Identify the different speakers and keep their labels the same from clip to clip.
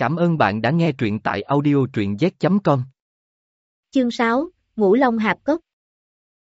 Speaker 1: Cảm ơn bạn đã nghe truyện tại audio truyện z.com.
Speaker 2: Chương 6, Ngũ Long Hạp Cốc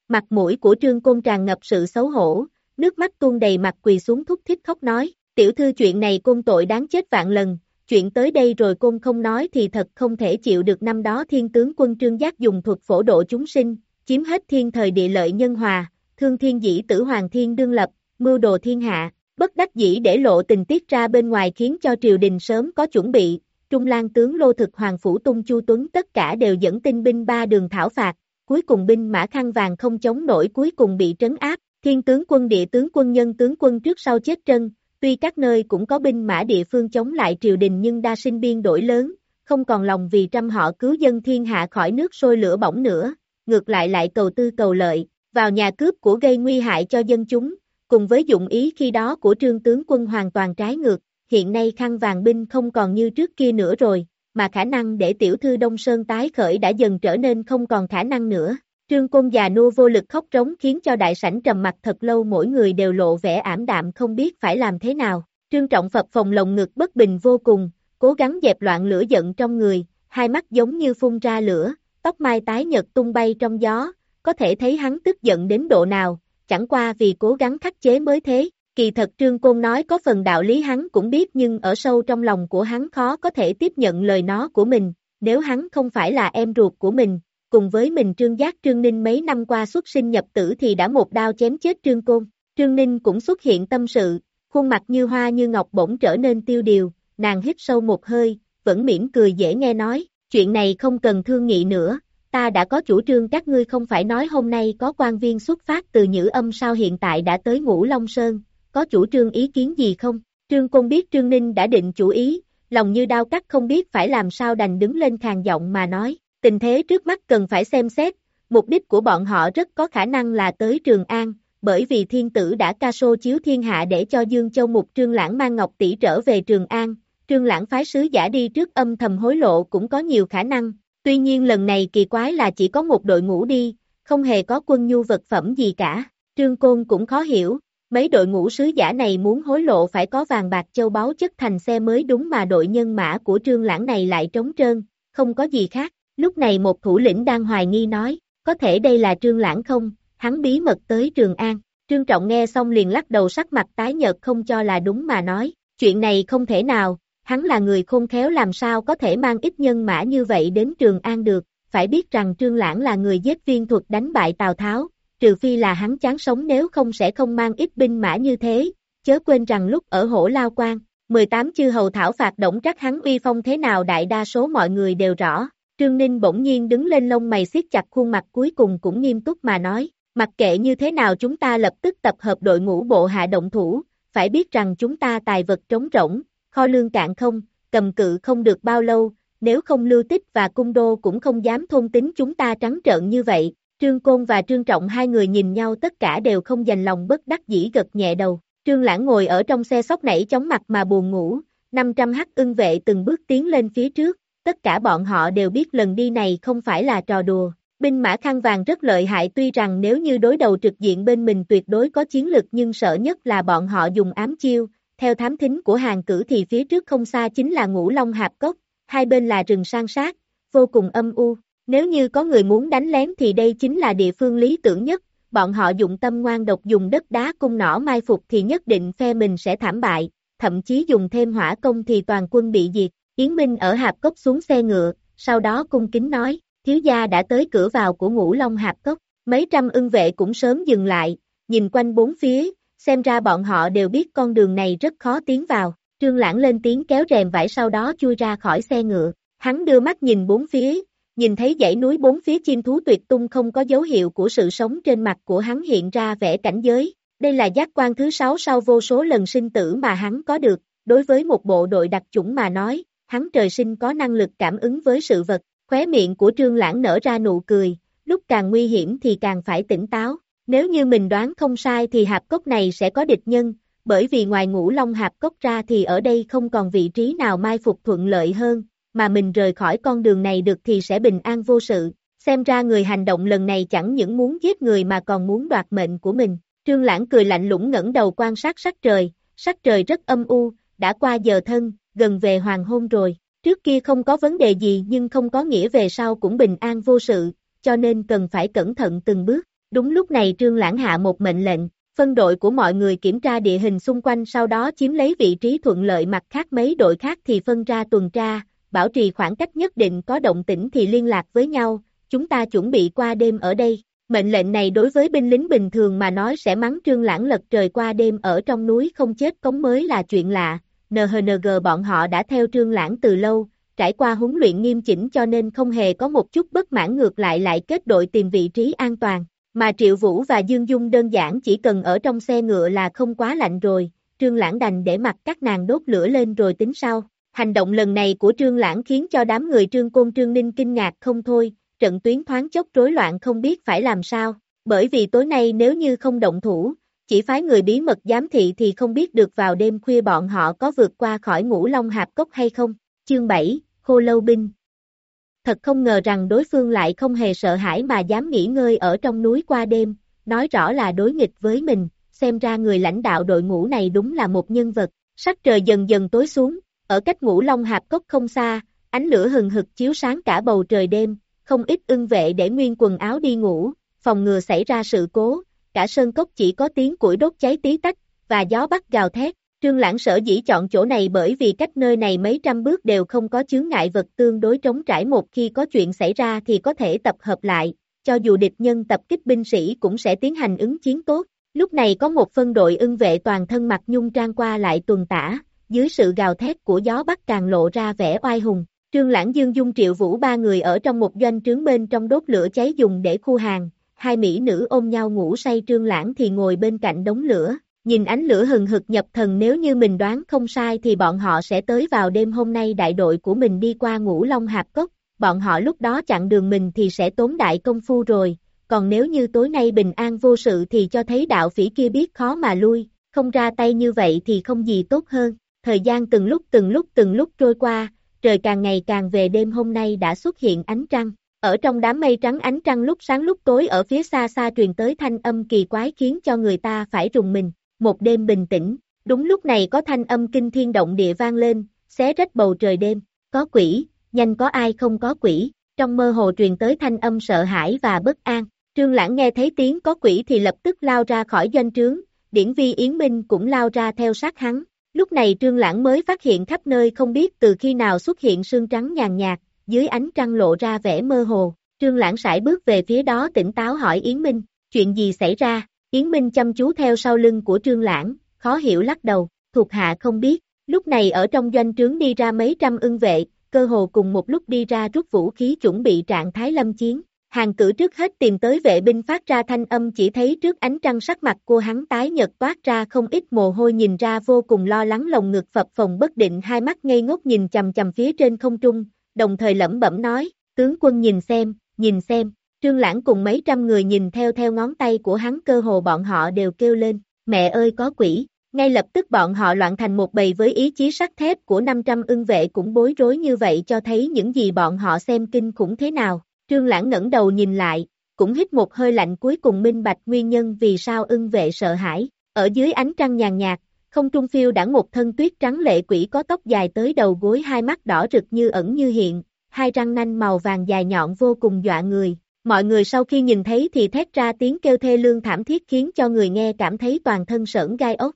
Speaker 2: Mặt mũi của Trương Côn tràn ngập sự xấu hổ, nước mắt tuôn đầy mặt quỳ xuống thúc thích khóc nói, tiểu thư chuyện này côn tội đáng chết vạn lần, chuyện tới đây rồi côn không nói thì thật không thể chịu được năm đó thiên tướng quân Trương Giác dùng thuật phổ độ chúng sinh, chiếm hết thiên thời địa lợi nhân hòa, thương thiên dĩ tử hoàng thiên đương lập, mưu đồ thiên hạ, bất đắc dĩ để lộ tình tiết ra bên ngoài khiến cho triều đình sớm có chuẩn bị, Trung Lan tướng Lô Thực Hoàng Phủ Tung Chu Tuấn tất cả đều dẫn tinh binh ba đường thảo phạt, cuối cùng binh mã khăn vàng không chống nổi cuối cùng bị trấn áp, thiên tướng quân địa tướng quân nhân tướng quân trước sau chết trân, tuy các nơi cũng có binh mã địa phương chống lại triều đình nhưng đa sinh biên đổi lớn, không còn lòng vì trăm họ cứu dân thiên hạ khỏi nước sôi lửa bỏng nữa, ngược lại lại cầu tư cầu lợi, vào nhà cướp của gây nguy hại cho dân chúng, cùng với dụng ý khi đó của trương tướng quân hoàn toàn trái ngược, hiện nay khăn vàng binh không còn như trước kia nữa rồi, mà khả năng để tiểu thư Đông Sơn tái khởi đã dần trở nên không còn khả năng nữa. Trương Côn già nua vô lực khóc trống khiến cho đại sảnh trầm mặt thật lâu mỗi người đều lộ vẻ ảm đạm không biết phải làm thế nào. Trương Trọng Phật phòng lồng ngực bất bình vô cùng, cố gắng dẹp loạn lửa giận trong người, hai mắt giống như phun ra lửa, tóc mai tái nhật tung bay trong gió, có thể thấy hắn tức giận đến độ nào, chẳng qua vì cố gắng khắc chế mới thế. Kỳ thật Trương Côn nói có phần đạo lý hắn cũng biết nhưng ở sâu trong lòng của hắn khó có thể tiếp nhận lời nó của mình, nếu hắn không phải là em ruột của mình, cùng với mình Trương Giác Trương Ninh mấy năm qua xuất sinh nhập tử thì đã một đao chém chết Trương Côn. Trương Ninh cũng xuất hiện tâm sự, khuôn mặt như hoa như ngọc bỗng trở nên tiêu điều, nàng hít sâu một hơi, vẫn mỉm cười dễ nghe nói, chuyện này không cần thương nghị nữa, ta đã có chủ trương các ngươi không phải nói hôm nay có quan viên xuất phát từ Nhữ âm sao hiện tại đã tới Ngũ Long Sơn, có chủ trương ý kiến gì không? Trương Côn biết Trương Ninh đã định chủ ý, lòng như đau cắt không biết phải làm sao đành đứng lên khàn giọng mà nói, tình thế trước mắt cần phải xem xét, mục đích của bọn họ rất có khả năng là tới Trường An, bởi vì thiên tử đã ca sô chiếu thiên hạ để cho Dương Châu Mục Trương Lãng mang Ngọc Tỷ trở về Trường An, Trương Lãng phái sứ giả đi trước âm thầm hối lộ cũng có nhiều khả năng, tuy nhiên lần này kỳ quái là chỉ có một đội ngũ đi, không hề có quân nhu vật phẩm gì cả, Trương Côn cũng khó hiểu, Mấy đội ngũ sứ giả này muốn hối lộ phải có vàng bạc châu báu chất thành xe mới đúng mà đội nhân mã của trương lãng này lại trống trơn, không có gì khác. Lúc này một thủ lĩnh đang hoài nghi nói, có thể đây là trương lãng không, hắn bí mật tới Trường An. Trương Trọng nghe xong liền lắc đầu sắc mặt tái nhợt không cho là đúng mà nói, chuyện này không thể nào, hắn là người khôn khéo làm sao có thể mang ít nhân mã như vậy đến Trường An được, phải biết rằng Trương Lãng là người giết viên thuật đánh bại Tào Tháo, trừ phi là hắn chán sống nếu không sẽ không mang ít binh mã như thế, chớ quên rằng lúc ở hổ lao quan, 18 chư hầu thảo phạt động trắc hắn uy phong thế nào đại đa số mọi người đều rõ, Trương Ninh bỗng nhiên đứng lên lông mày siết chặt khuôn mặt cuối cùng cũng nghiêm túc mà nói, mặc kệ như thế nào chúng ta lập tức tập hợp đội ngũ bộ hạ động thủ, phải biết rằng chúng ta tài vật trống rỗng, kho lương cạn không, cầm cự không được bao lâu, nếu không lưu tích và cung đô cũng không dám thôn tính chúng ta trắng trợn như vậy, Trương Côn và Trương Trọng hai người nhìn nhau tất cả đều không dành lòng bất đắc dĩ gật nhẹ đầu. Trương Lãng ngồi ở trong xe sóc nảy chóng mặt mà buồn ngủ, 500 hắc ưng vệ từng bước tiến lên phía trước, tất cả bọn họ đều biết lần đi này không phải là trò đùa. Binh mã khăn vàng rất lợi hại tuy rằng nếu như đối đầu trực diện bên mình tuyệt đối có chiến lực nhưng sợ nhất là bọn họ dùng ám chiêu, theo thám thính của hàng cử thì phía trước không xa chính là ngũ long hạp cốc, hai bên là rừng san sát, vô cùng âm u. Nếu như có người muốn đánh lén thì đây chính là địa phương lý tưởng nhất, bọn họ dụng tâm ngoan độc dùng đất đá cung nỏ mai phục thì nhất định phe mình sẽ thảm bại, thậm chí dùng thêm hỏa công thì toàn quân bị diệt. Yến Minh ở hạp cốc xuống xe ngựa, sau đó cung kính nói, thiếu gia đã tới cửa vào của ngũ long hạp cốc, mấy trăm ưng vệ cũng sớm dừng lại, nhìn quanh bốn phía, xem ra bọn họ đều biết con đường này rất khó tiến vào, trương lãng lên tiếng kéo rèm vải sau đó chui ra khỏi xe ngựa, hắn đưa mắt nhìn bốn phía, nhìn thấy dãy núi bốn phía chim thú tuyệt tung không có dấu hiệu của sự sống trên mặt của hắn hiện ra vẻ cảnh giới. Đây là giác quan thứ sáu sau vô số lần sinh tử mà hắn có được, đối với một bộ đội đặc chủng mà nói, hắn trời sinh có năng lực cảm ứng với sự vật, khóe miệng của trương lãng nở ra nụ cười, lúc càng nguy hiểm thì càng phải tỉnh táo, nếu như mình đoán không sai thì hạp cốc này sẽ có địch nhân, bởi vì ngoài ngũ long hạp cốc ra thì ở đây không còn vị trí nào mai phục thuận lợi hơn, mà mình rời khỏi con đường này được thì sẽ bình an vô sự, xem ra người hành động lần này chẳng những muốn giết người mà còn muốn đoạt mệnh của mình. Trương Lãng cười lạnh lũng ngẩng đầu quan sát sắc trời, sắc trời rất âm u, đã qua giờ thân, gần về hoàng hôn rồi. Trước kia không có vấn đề gì nhưng không có nghĩa về sau cũng bình an vô sự, cho nên cần phải cẩn thận từng bước. Đúng lúc này Trương Lãng hạ một mệnh lệnh, phân đội của mọi người kiểm tra địa hình xung quanh sau đó chiếm lấy vị trí thuận lợi mặt khác mấy đội khác thì phân ra tuần tra, bảo trì khoảng cách nhất định có động tĩnh thì liên lạc với nhau, chúng ta chuẩn bị qua đêm ở đây. Mệnh lệnh này đối với binh lính bình thường mà nói sẽ mắng trương lãng lật trời qua đêm ở trong núi không chết cống mới là chuyện lạ. NHNG bọn họ đã theo trương lãng từ lâu, trải qua huấn luyện nghiêm chỉnh cho nên không hề có một chút bất mãn ngược lại lại kết đội tìm vị trí an toàn. Mà Triệu Vũ và Dương Dung đơn giản chỉ cần ở trong xe ngựa là không quá lạnh rồi, Trương Lãng đành để mặc các nàng đốt lửa lên rồi tính sau. Hành động lần này của Trương Lãng khiến cho đám người Trương Côn Trương Ninh kinh ngạc không thôi, trận tuyến thoáng chốc rối loạn không biết phải làm sao, bởi vì tối nay nếu như không động thủ, chỉ phái người bí mật giám thị thì không biết được vào đêm khuya bọn họ có vượt qua khỏi ngũ long hạp cốc hay không. Chương 7, Khô Lâu Binh Thật không ngờ rằng đối phương lại không hề sợ hãi mà dám nghỉ ngơi ở trong núi qua đêm, nói rõ là đối nghịch với mình, xem ra người lãnh đạo đội ngũ này đúng là một nhân vật. Sắc trời dần dần tối xuống, ở cách ngũ long hạp cốc không xa, ánh lửa hừng hực chiếu sáng cả bầu trời đêm, không ít ưng vệ để nguyên quần áo đi ngủ, phòng ngừa xảy ra sự cố, cả sơn cốc chỉ có tiếng củi đốt cháy tí tách, và gió bắt gào thét. Trương Lãng sở dĩ chọn chỗ này bởi vì cách nơi này mấy trăm bước đều không có chướng ngại vật tương đối trống trải một khi có chuyện xảy ra thì có thể tập hợp lại, cho dù địch nhân tập kích binh sĩ cũng sẽ tiến hành ứng chiến tốt. Lúc này có một phân đội ưng vệ toàn thân mặc nhung trang qua lại tuần tả, dưới sự gào thét của gió bắc càng lộ ra vẻ oai hùng. Trương Lãng Dương Dung Triệu Vũ ba người ở trong một doanh trướng bên trong đốt lửa cháy dùng để khu hàng, hai mỹ nữ ôm nhau ngủ say Trương Lãng thì ngồi bên cạnh đống lửa, nhìn ánh lửa hừng hực nhập thần nếu như mình đoán không sai thì bọn họ sẽ tới vào đêm hôm nay đại đội của mình đi qua ngũ long hạp cốc, bọn họ lúc đó chặn đường mình thì sẽ tốn đại công phu rồi, còn nếu như tối nay bình an vô sự thì cho thấy đạo phỉ kia biết khó mà lui, không ra tay như vậy thì không gì tốt hơn, thời gian từng lúc từng lúc từng lúc trôi qua, trời càng ngày càng về đêm hôm nay đã xuất hiện ánh trăng. Ở trong đám mây trắng ánh trăng lúc sáng lúc tối ở phía xa xa truyền tới thanh âm kỳ quái khiến cho người ta phải rùng mình. Một đêm bình tĩnh, đúng lúc này có thanh âm kinh thiên động địa vang lên, xé rách bầu trời đêm. Có quỷ, nhanh có ai không có quỷ. Trong mơ hồ truyền tới thanh âm sợ hãi và bất an. Trương Lãng nghe thấy tiếng có quỷ thì lập tức lao ra khỏi doanh trướng, điển vi Yến Minh cũng lao ra theo sát hắn, Lúc này Trương Lãng mới phát hiện khắp nơi không biết từ khi nào xuất hiện sương trắng nhàn nhạt, dưới ánh trăng lộ ra vẻ mơ hồ. Trương Lãng sải bước về phía đó tỉnh táo hỏi Yến Minh, chuyện gì xảy ra? Yến Minh chăm chú theo sau lưng của Trương Lãng, khó hiểu lắc đầu, thuộc hạ không biết. Lúc này ở trong doanh trướng đi ra mấy trăm ưng vệ, cơ hồ cùng một lúc đi ra rút vũ khí chuẩn bị trạng thái lâm chiến. Hàng cử trước hết tìm tới vệ binh phát ra thanh âm chỉ thấy trước ánh trăng sắc mặt của hắn tái nhật toát ra không ít mồ hôi nhìn ra vô cùng lo lắng lồng ngực phập phồng bất định hai mắt ngây ngốc nhìn chầm chầm phía trên không trung, đồng thời lẩm bẩm nói, tướng quân nhìn xem, nhìn xem, trương lãng cùng mấy trăm người nhìn theo theo ngón tay của hắn cơ hồ bọn họ đều kêu lên, mẹ ơi có quỷ, ngay lập tức bọn họ loạn thành một bầy với ý chí sắt thép của 500 ưng vệ cũng bối rối như vậy cho thấy những gì bọn họ xem kinh khủng thế nào. Trương Lãng ngẩng đầu nhìn lại, cũng hít một hơi lạnh cuối cùng minh bạch nguyên nhân vì sao ưng vệ sợ hãi. Ở dưới ánh trăng nhàn nhạt, không trung phiêu đã một thân tuyết trắng lệ quỷ có tóc dài tới đầu gối hai mắt đỏ rực như ẩn như hiện, hai răng nanh màu vàng dài nhọn vô cùng dọa người. Mọi người sau khi nhìn thấy thì thét ra tiếng kêu thê lương thảm thiết khiến cho người nghe cảm thấy toàn thân sởn gai ốc.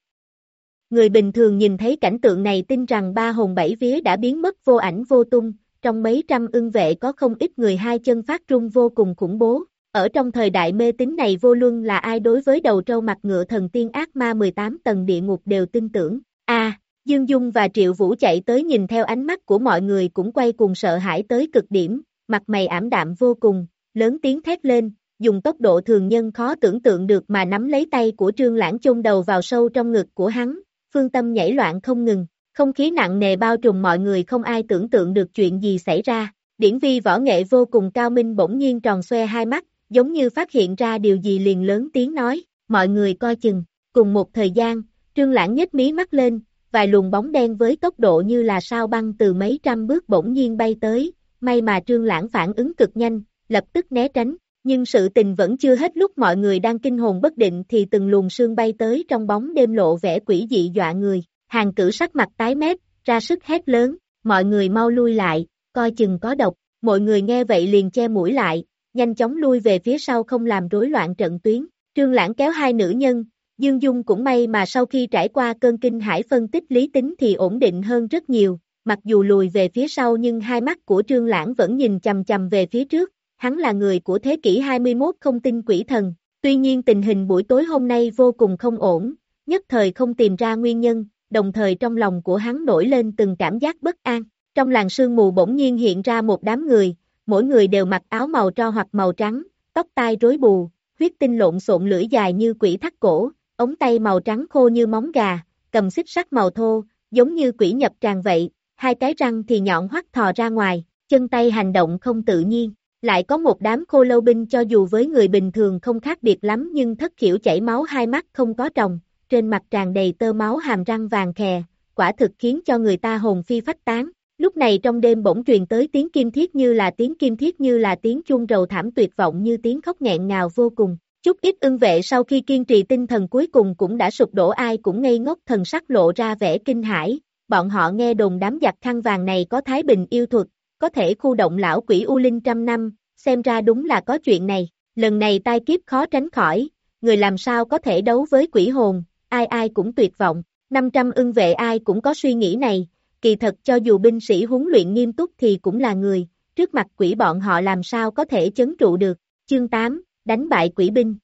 Speaker 2: Người bình thường nhìn thấy cảnh tượng này tin rằng ba hồn bảy vía đã biến mất vô ảnh vô tung, trong mấy trăm ưng vệ có không ít người hai chân phát trung vô cùng khủng bố. Ở trong thời đại mê tín này vô luân là ai đối với đầu trâu mặt ngựa thần tiên ác ma 18 tầng địa ngục đều tin tưởng. A, Dương Dung và Triệu Vũ chạy tới nhìn theo ánh mắt của mọi người cũng quay cùng sợ hãi tới cực điểm, mặt mày ảm đạm vô cùng, lớn tiếng thét lên, dùng tốc độ thường nhân khó tưởng tượng được mà nắm lấy tay của Trương Lãng chôn đầu vào sâu trong ngực của hắn, phương tâm nhảy loạn không ngừng, không khí nặng nề bao trùm mọi người không ai tưởng tượng được chuyện gì xảy ra. Điển vi võ nghệ vô cùng cao minh bỗng nhiên tròn xoe hai mắt, giống như phát hiện ra điều gì liền lớn tiếng nói, mọi người coi chừng. Cùng một thời gian, trương lãng nhếch mí mắt lên, vài luồng bóng đen với tốc độ như là sao băng từ mấy trăm bước bỗng nhiên bay tới, may mà trương lãng phản ứng cực nhanh, lập tức né tránh, nhưng sự tình vẫn chưa hết lúc mọi người đang kinh hồn bất định thì từng luồng sương bay tới trong bóng đêm lộ vẻ quỷ dị dọa người. Hàng cử sắc mặt tái mét, ra sức hét lớn, mọi người mau lui lại, coi chừng có độc, mọi người nghe vậy liền che mũi lại, nhanh chóng lui về phía sau không làm rối loạn trận tuyến, trương lãng kéo hai nữ nhân, Dương Dung cũng may mà sau khi trải qua cơn kinh hải phân tích lý tính thì ổn định hơn rất nhiều, mặc dù lùi về phía sau nhưng hai mắt của Trương Lãng vẫn nhìn chầm chầm về phía trước, hắn là người của thế kỷ 21 không tin quỷ thần, tuy nhiên tình hình buổi tối hôm nay vô cùng không ổn, nhất thời không tìm ra nguyên nhân, đồng thời trong lòng của hắn nổi lên từng cảm giác bất an. Trong làng sương mù bỗng nhiên hiện ra một đám người, mỗi người đều mặc áo màu tro hoặc màu trắng, tóc tai rối bù, huyết tinh lộn xộn lưỡi dài như quỷ thắt cổ, ống tay màu trắng khô như móng gà, cầm xích sắt màu thô, giống như quỷ nhập tràng vậy, hai cái răng thì nhọn hoắt thò ra ngoài, chân tay hành động không tự nhiên. Lại có một đám khô lâu binh cho dù với người bình thường không khác biệt lắm nhưng thất khiểu chảy máu hai mắt không có trồng trên mặt tràn đầy tơ máu hàm răng vàng khè, quả thực khiến cho người ta hồn phi phách tán. Lúc này trong đêm bỗng truyền tới tiếng kim thiết như là tiếng kim thiết như là tiếng chuông rầu thảm tuyệt vọng như tiếng khóc nghẹn ngào vô cùng. Chút ít ưng vệ sau khi kiên trì tinh thần cuối cùng cũng đã sụp đổ ai cũng ngây ngốc thần sắc lộ ra vẻ kinh hãi. Bọn họ nghe đồn đám giặc khăn vàng này có thái bình yêu thuật, có thể khu động lão quỷ U Linh trăm năm, xem ra đúng là có chuyện này. Lần này tai kiếp khó tránh khỏi, người làm sao có thể đấu với quỷ hồn, ai ai cũng tuyệt vọng. 500 ưng vệ ai cũng có suy nghĩ này, kỳ thật cho dù binh sĩ huấn luyện nghiêm túc thì cũng là người, trước mặt quỷ bọn họ làm sao có thể chấn trụ được. Chương 8, đánh bại quỷ binh.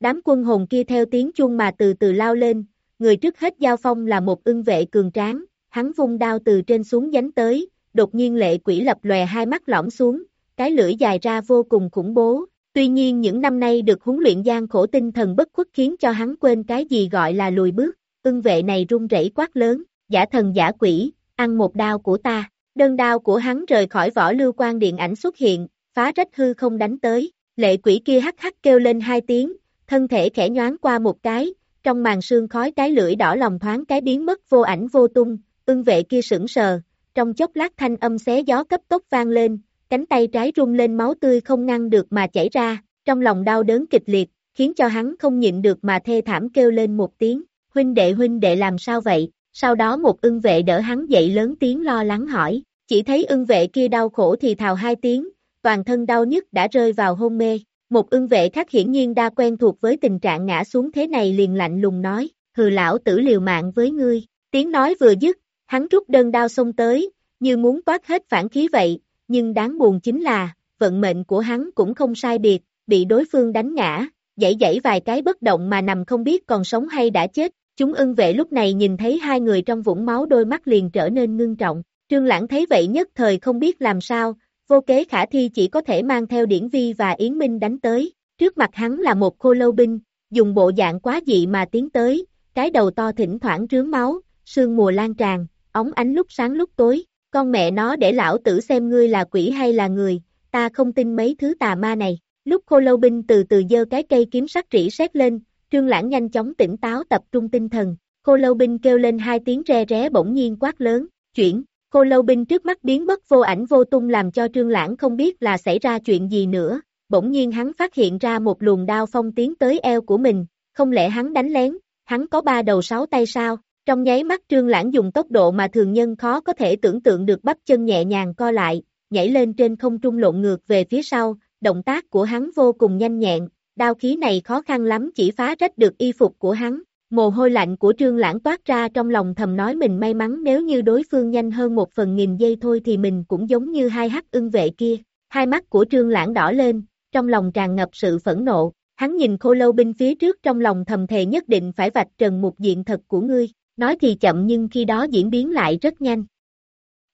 Speaker 2: Đám quân hồn kia theo tiếng chuông mà từ từ lao lên, người trước hết giao phong là một ưng vệ cường tráng, hắn vung đao từ trên xuống dánh tới, đột nhiên lệ quỷ lập lòe hai mắt lõm xuống, cái lưỡi dài ra vô cùng khủng bố. Tuy nhiên những năm nay được huấn luyện gian khổ tinh thần bất khuất khiến cho hắn quên cái gì gọi là lùi bước, ưng vệ này run rẩy quát lớn, giả thần giả quỷ, ăn một đao của ta, đơn đao của hắn rời khỏi vỏ lưu quan điện ảnh xuất hiện, phá rách hư không đánh tới, lệ quỷ kia hắc hắc kêu lên hai tiếng, thân thể khẽ nhoáng qua một cái, trong màn sương khói cái lưỡi đỏ lòng thoáng cái biến mất vô ảnh vô tung, ưng vệ kia sững sờ, trong chốc lát thanh âm xé gió cấp tốc vang lên, cánh tay trái rung lên máu tươi không ngăn được mà chảy ra, trong lòng đau đớn kịch liệt, khiến cho hắn không nhịn được mà thê thảm kêu lên một tiếng, huynh đệ huynh đệ làm sao vậy, sau đó một ưng vệ đỡ hắn dậy lớn tiếng lo lắng hỏi, chỉ thấy ưng vệ kia đau khổ thì thào hai tiếng, toàn thân đau nhức đã rơi vào hôn mê, một ưng vệ khác hiển nhiên đa quen thuộc với tình trạng ngã xuống thế này liền lạnh lùng nói, hừ lão tử liều mạng với ngươi, tiếng nói vừa dứt, hắn rút đơn đao xông tới, như muốn toát hết phản khí vậy, nhưng đáng buồn chính là, vận mệnh của hắn cũng không sai biệt, bị đối phương đánh ngã, dãy dãy vài cái bất động mà nằm không biết còn sống hay đã chết, chúng ưng vệ lúc này nhìn thấy hai người trong vũng máu đôi mắt liền trở nên ngưng trọng, trương lãng thấy vậy nhất thời không biết làm sao, vô kế khả thi chỉ có thể mang theo điển vi và Yến Minh đánh tới, trước mặt hắn là một khô lâu binh, dùng bộ dạng quá dị mà tiến tới, cái đầu to thỉnh thoảng trướng máu, sương mùa lan tràn, ống ánh lúc sáng lúc tối, con mẹ nó để lão tử xem ngươi là quỷ hay là người, ta không tin mấy thứ tà ma này. Lúc khô lâu binh từ từ dơ cái cây kiếm sắt rỉ sét lên, trương lãng nhanh chóng tỉnh táo tập trung tinh thần, khô lâu binh kêu lên hai tiếng re ré bỗng nhiên quát lớn, chuyển, khô lâu binh trước mắt biến mất vô ảnh vô tung làm cho trương lãng không biết là xảy ra chuyện gì nữa, bỗng nhiên hắn phát hiện ra một luồng đao phong tiến tới eo của mình, không lẽ hắn đánh lén, hắn có ba đầu sáu tay sao, trong nháy mắt trương lãng dùng tốc độ mà thường nhân khó có thể tưởng tượng được bắp chân nhẹ nhàng co lại, nhảy lên trên không trung lộn ngược về phía sau, động tác của hắn vô cùng nhanh nhẹn, đao khí này khó khăn lắm chỉ phá rách được y phục của hắn. Mồ hôi lạnh của trương lãng toát ra trong lòng thầm nói mình may mắn nếu như đối phương nhanh hơn một phần nghìn giây thôi thì mình cũng giống như hai hắc ưng vệ kia. Hai mắt của trương lãng đỏ lên, trong lòng tràn ngập sự phẫn nộ, hắn nhìn khô lâu binh phía trước trong lòng thầm thề nhất định phải vạch trần một diện thật của ngươi, nói thì chậm nhưng khi đó diễn biến lại rất nhanh.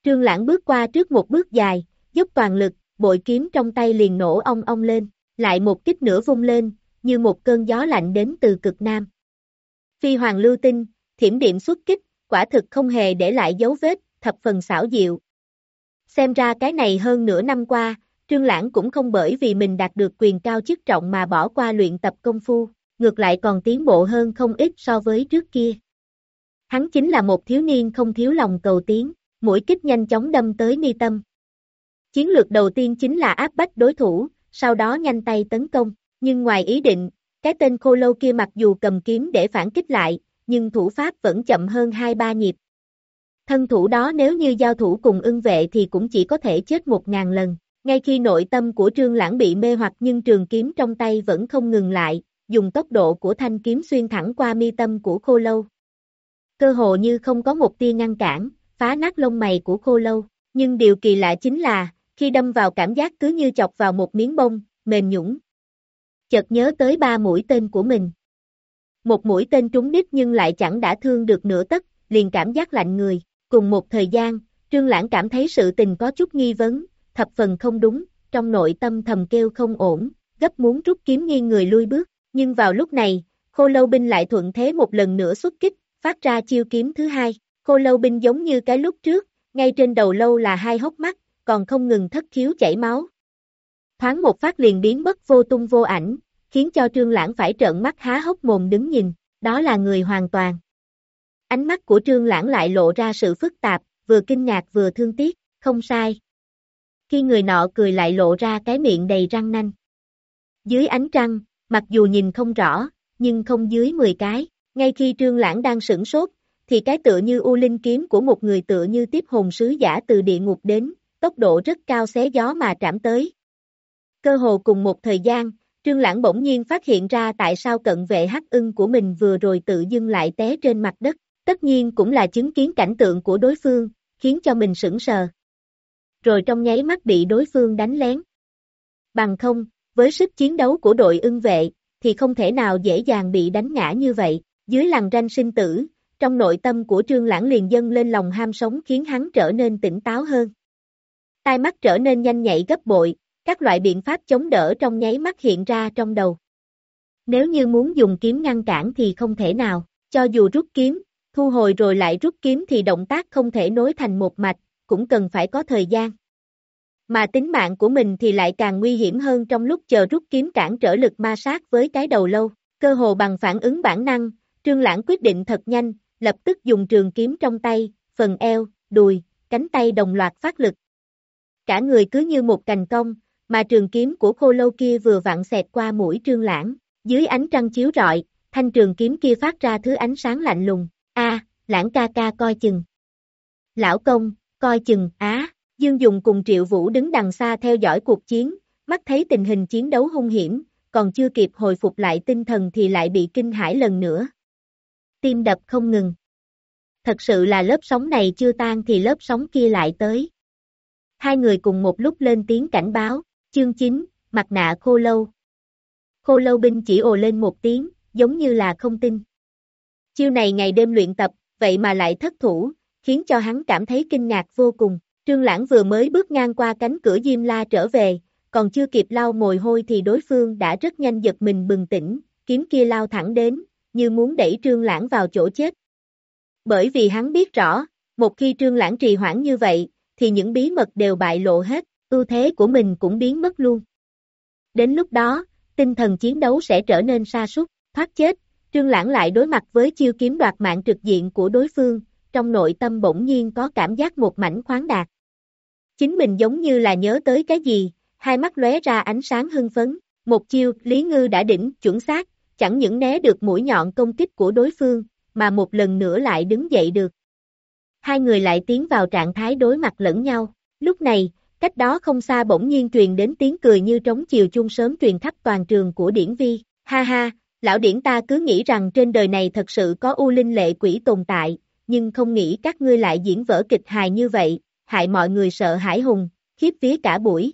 Speaker 2: Trương Lãng bước qua trước một bước dài, dốc toàn lực, bội kiếm trong tay liền nổ ong ong lên, lại một kích nữa vung lên, như một cơn gió lạnh đến từ cực nam. Phi hoàng lưu tinh, thiểm điểm xuất kích, quả thực không hề để lại dấu vết, thập phần xảo diệu. Xem ra cái này hơn nửa năm qua, Trương Lãng cũng không bởi vì mình đạt được quyền cao chức trọng mà bỏ qua luyện tập công phu, ngược lại còn tiến bộ hơn không ít so với trước kia. Hắn chính là một thiếu niên không thiếu lòng cầu tiến, mũi kích nhanh chóng đâm tới mi tâm. Chiến lược đầu tiên chính là áp bách đối thủ, sau đó nhanh tay tấn công, nhưng ngoài ý định, cái tên khô lâu kia mặc dù cầm kiếm để phản kích lại, nhưng thủ pháp vẫn chậm hơn 2-3 nhịp. Thân thủ đó nếu như giao thủ cùng ưng vệ thì cũng chỉ có thể chết một ngàn lần. Ngay khi nội tâm của trương lãng bị mê hoặc nhưng trường kiếm trong tay vẫn không ngừng lại, dùng tốc độ của thanh kiếm xuyên thẳng qua mi tâm của khô lâu. Cơ hồ như không có một tia ngăn cản, phá nát lông mày của khô lâu. Nhưng điều kỳ lạ chính là, khi đâm vào cảm giác cứ như chọc vào một miếng bông, mềm nhũng. Chợt nhớ tới ba mũi tên của mình. Một mũi tên trúng đích nhưng lại chẳng đã thương được nửa tấc, liền cảm giác lạnh người. Cùng một thời gian, Trương Lãng cảm thấy sự tình có chút nghi vấn, thập phần không đúng, trong nội tâm thầm kêu không ổn, gấp muốn rút kiếm nghiêng người lui bước, nhưng vào lúc này, khô lâu binh lại thuận thế một lần nữa xuất kích, phát ra chiêu kiếm thứ hai, khô lâu binh giống như cái lúc trước, ngay trên đầu lâu là hai hốc mắt, còn không ngừng thất khiếu chảy máu. Thoáng một phát liền biến mất vô tung vô ảnh, khiến cho trương lãng phải trợn mắt há hốc mồm đứng nhìn, đó là người hoàn toàn. Ánh mắt của trương lãng lại lộ ra sự phức tạp, vừa kinh ngạc vừa thương tiếc, không sai. Khi người nọ cười lại lộ ra cái miệng đầy răng nanh. Dưới ánh trăng, mặc dù nhìn không rõ, nhưng không dưới 10 cái, ngay khi trương lãng đang sửng sốt, thì cái tựa như u linh kiếm của một người tựa như tiếp hồn sứ giả từ địa ngục đến, tốc độ rất cao xé gió mà trảm tới. Cơ hồ cùng một thời gian, Trương Lãng bỗng nhiên phát hiện ra tại sao cận vệ hắc ưng của mình vừa rồi tự dưng lại té trên mặt đất, tất nhiên cũng là chứng kiến cảnh tượng của đối phương, khiến cho mình sững sờ. Rồi trong nháy mắt bị đối phương đánh lén. Bằng không, với sức chiến đấu của đội ưng vệ, thì không thể nào dễ dàng bị đánh ngã như vậy, dưới làn ranh sinh tử, trong nội tâm của Trương Lãng liền dâng lên lòng ham sống khiến hắn trở nên tỉnh táo hơn. Tai mắt trở nên nhanh nhạy gấp bội, các loại biện pháp chống đỡ trong nháy mắt hiện ra trong đầu. Nếu như muốn dùng kiếm ngăn cản thì không thể nào, cho dù rút kiếm, thu hồi rồi lại rút kiếm thì động tác không thể nối thành một mạch, cũng cần phải có thời gian. Mà tính mạng của mình thì lại càng nguy hiểm hơn trong lúc chờ rút kiếm cản trở lực ma sát với cái đầu lâu, cơ hồ bằng phản ứng bản năng, Trương Lãng quyết định thật nhanh, lập tức dùng trường kiếm trong tay, phần eo, đùi, cánh tay đồng loạt phát lực. Cả người cứ như một cành công, mà trường kiếm của khô lâu kia vừa vặn xẹt qua mũi trương lãng, dưới ánh trăng chiếu rọi, thanh trường kiếm kia phát ra thứ ánh sáng lạnh lùng, a lãng ca ca coi chừng. Lão công, coi chừng, á, Dương Dùng cùng Triệu Vũ đứng đằng xa theo dõi cuộc chiến, mắt thấy tình hình chiến đấu hung hiểm, còn chưa kịp hồi phục lại tinh thần thì lại bị kinh hãi lần nữa tim đập không ngừng. Thật sự là lớp sóng này chưa tan thì lớp sóng kia lại tới. Hai người cùng một lúc lên tiếng cảnh báo, chương 9, mặt nạ khô lâu. Khô lâu binh chỉ ồ lên một tiếng, giống như là không tin. Chiêu này ngày đêm luyện tập, vậy mà lại thất thủ, khiến cho hắn cảm thấy kinh ngạc vô cùng. Trương Lãng vừa mới bước ngang qua cánh cửa Diêm La trở về, còn chưa kịp lau mồi hôi thì đối phương đã rất nhanh giật mình bừng tỉnh, kiếm kia lao thẳng đến, như muốn đẩy Trương Lãng vào chỗ chết. Bởi vì hắn biết rõ, một khi Trương Lãng trì hoãn như vậy, thì những bí mật đều bại lộ hết, ưu thế của mình cũng biến mất luôn. Đến lúc đó, tinh thần chiến đấu sẽ trở nên sa sút thoát chết, Trương Lãng lại đối mặt với chiêu kiếm đoạt mạng trực diện của đối phương, trong nội tâm bỗng nhiên có cảm giác một mảnh khoáng đạt. Chính mình giống như là nhớ tới cái gì, hai mắt lóe ra ánh sáng hưng phấn, một chiêu, Lý Ngư đã đỉnh, chuẩn xác, chẳng những né được mũi nhọn công kích của đối phương, mà một lần nữa lại đứng dậy được. Hai người lại tiến vào trạng thái đối mặt lẫn nhau, lúc này, cách đó không xa bỗng nhiên truyền đến tiếng cười như trống chiều chung sớm truyền khắp toàn trường của điển vi, ha ha, lão điển ta cứ nghĩ rằng trên đời này thật sự có u linh lệ quỷ tồn tại, nhưng không nghĩ các ngươi lại diễn vở kịch hài như vậy, hại mọi người sợ hãi hùng, khiếp vía cả buổi.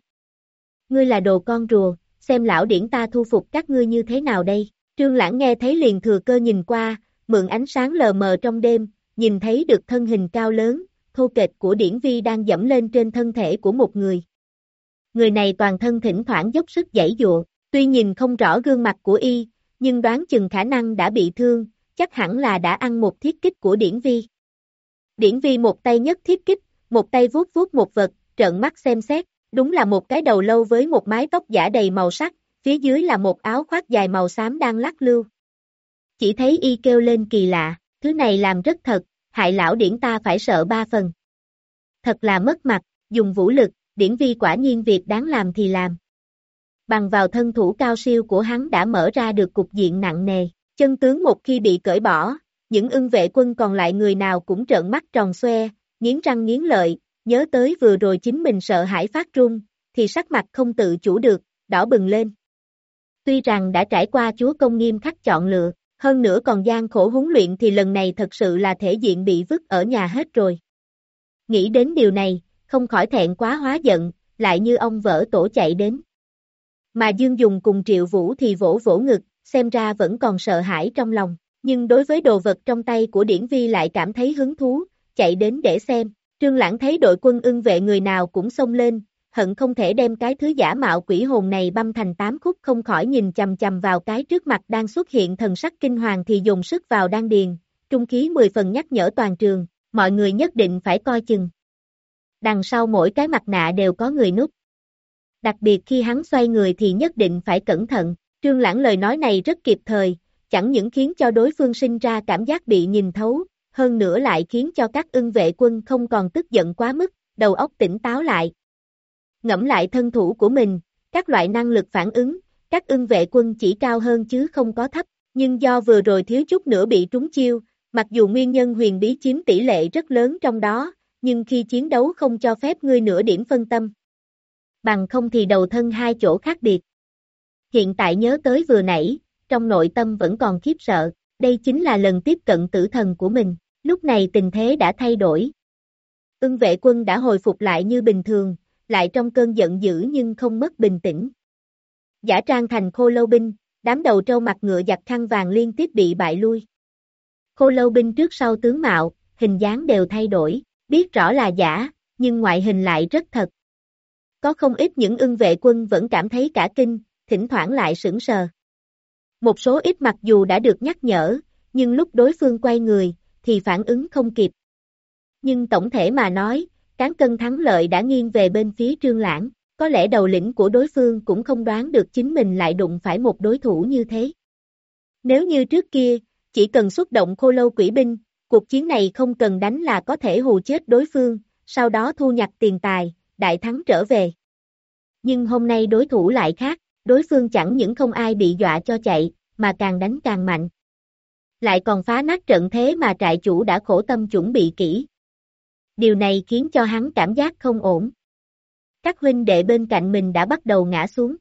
Speaker 2: Ngươi là đồ con rùa, xem lão điển ta thu phục các ngươi như thế nào đây? Trương Lãng nghe thấy liền thừa cơ nhìn qua, mượn ánh sáng lờ mờ trong đêm, nhìn thấy được thân hình cao lớn, thô kệch của Điển Vi đang dẫm lên trên thân thể của một người. Người này toàn thân thỉnh thoảng dốc sức giãy dụa, tuy nhìn không rõ gương mặt của y, nhưng đoán chừng khả năng đã bị thương, chắc hẳn là đã ăn một thiết kích của Điển Vi. Điển Vi một tay nhất thiết kích, một tay vuốt vuốt một vật, trợn mắt xem xét, đúng là một cái đầu lâu với một mái tóc giả đầy màu sắc, phía dưới là một áo khoác dài màu xám đang lắc lưu. Chỉ thấy y kêu lên kỳ lạ, thứ này làm rất thật, hại lão điển ta phải sợ ba phần. Thật là mất mặt, dùng vũ lực, điển vi quả nhiên việc đáng làm thì làm. Bằng vào thân thủ cao siêu của hắn đã mở ra được cục diện nặng nề, chân tướng một khi bị cởi bỏ, những ưng vệ quân còn lại người nào cũng trợn mắt tròn xoe, nghiến răng nghiến lợi, nhớ tới vừa rồi chính mình sợ hãi phát run, thì sắc mặt không tự chủ được, đỏ bừng lên. Tuy rằng đã trải qua chúa công nghiêm khắc chọn lựa, hơn nữa còn gian khổ huấn luyện thì lần này thật sự là thể diện bị vứt ở nhà hết rồi. Nghĩ đến điều này, không khỏi thẹn quá hóa giận, lại như ông vỡ tổ chạy đến. Mà Dương Dùng cùng Triệu Vũ thì vỗ vỗ ngực, xem ra vẫn còn sợ hãi trong lòng, nhưng đối với đồ vật trong tay của Điển Vi lại cảm thấy hứng thú, chạy đến để xem. Trương Lãng thấy đội quân ưng vệ người nào cũng xông lên, hận không thể đem cái thứ giả mạo quỷ hồn này băm thành tám khúc không khỏi nhìn chầm chầm vào cái trước mặt đang xuất hiện thần sắc kinh hoàng thì dùng sức vào đan điền, trung khí mười phần nhắc nhở toàn trường, mọi người nhất định phải coi chừng. Đằng sau mỗi cái mặt nạ đều có người núp. Đặc biệt khi hắn xoay người thì nhất định phải cẩn thận, trương lãng lời nói này rất kịp thời, chẳng những khiến cho đối phương sinh ra cảm giác bị nhìn thấu, hơn nữa lại khiến cho các ưng vệ quân không còn tức giận quá mức, đầu óc tỉnh táo lại. Ngẫm lại thân thủ của mình, các loại năng lực phản ứng, các ưng vệ quân chỉ cao hơn chứ không có thấp, nhưng do vừa rồi thiếu chút nữa bị trúng chiêu, mặc dù nguyên nhân huyền bí chiếm tỷ lệ rất lớn trong đó, nhưng khi chiến đấu không cho phép ngươi nửa điểm phân tâm. Bằng không thì đầu thân hai chỗ khác biệt. Hiện tại nhớ tới vừa nãy, trong nội tâm vẫn còn khiếp sợ, đây chính là lần tiếp cận tử thần của mình, lúc này tình thế đã thay đổi. Ưng vệ quân đã hồi phục lại như bình thường, lại trong cơn giận dữ nhưng không mất bình tĩnh. Giả trang thành khô lâu binh, đám đầu trâu mặt ngựa giặt khăn vàng liên tiếp bị bại lui. Khô lâu binh trước sau tướng mạo, hình dáng đều thay đổi, biết rõ là giả, nhưng ngoại hình lại rất thật. Có không ít những ưng vệ quân vẫn cảm thấy cả kinh, thỉnh thoảng lại sững sờ. Một số ít mặc dù đã được nhắc nhở, nhưng lúc đối phương quay người, thì phản ứng không kịp. Nhưng tổng thể mà nói, cán cân thắng lợi đã nghiêng về bên phía trương lãng, có lẽ đầu lĩnh của đối phương cũng không đoán được chính mình lại đụng phải một đối thủ như thế. Nếu như trước kia, chỉ cần xuất động khô lâu quỷ binh, cuộc chiến này không cần đánh là có thể hù chết đối phương, sau đó thu nhặt tiền tài, đại thắng trở về. Nhưng hôm nay đối thủ lại khác, đối phương chẳng những không ai bị dọa cho chạy, mà càng đánh càng mạnh. Lại còn phá nát trận thế mà trại chủ đã khổ tâm chuẩn bị kỹ. Điều này khiến cho hắn cảm giác không ổn. Các huynh đệ bên cạnh mình đã bắt đầu ngã xuống.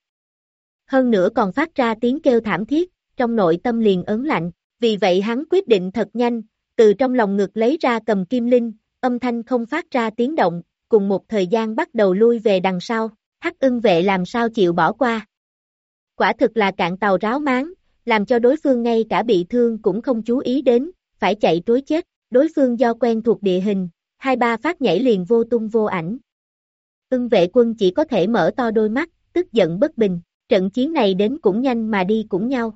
Speaker 2: Hơn nữa còn phát ra tiếng kêu thảm thiết, trong nội tâm liền ớn lạnh, vì vậy hắn quyết định thật nhanh, từ trong lòng ngực lấy ra cầm kim linh, âm thanh không phát ra tiếng động, cùng một thời gian bắt đầu lui về đằng sau, hắc ưng vệ làm sao chịu bỏ qua. Quả thực là cạn tàu ráo máng, làm cho đối phương ngay cả bị thương cũng không chú ý đến, phải chạy trối chết, đối phương do quen thuộc địa hình, hai ba phát nhảy liền vô tung vô ảnh. Ưng vệ quân chỉ có thể mở to đôi mắt, tức giận bất bình, trận chiến này đến cũng nhanh mà đi cũng nhau.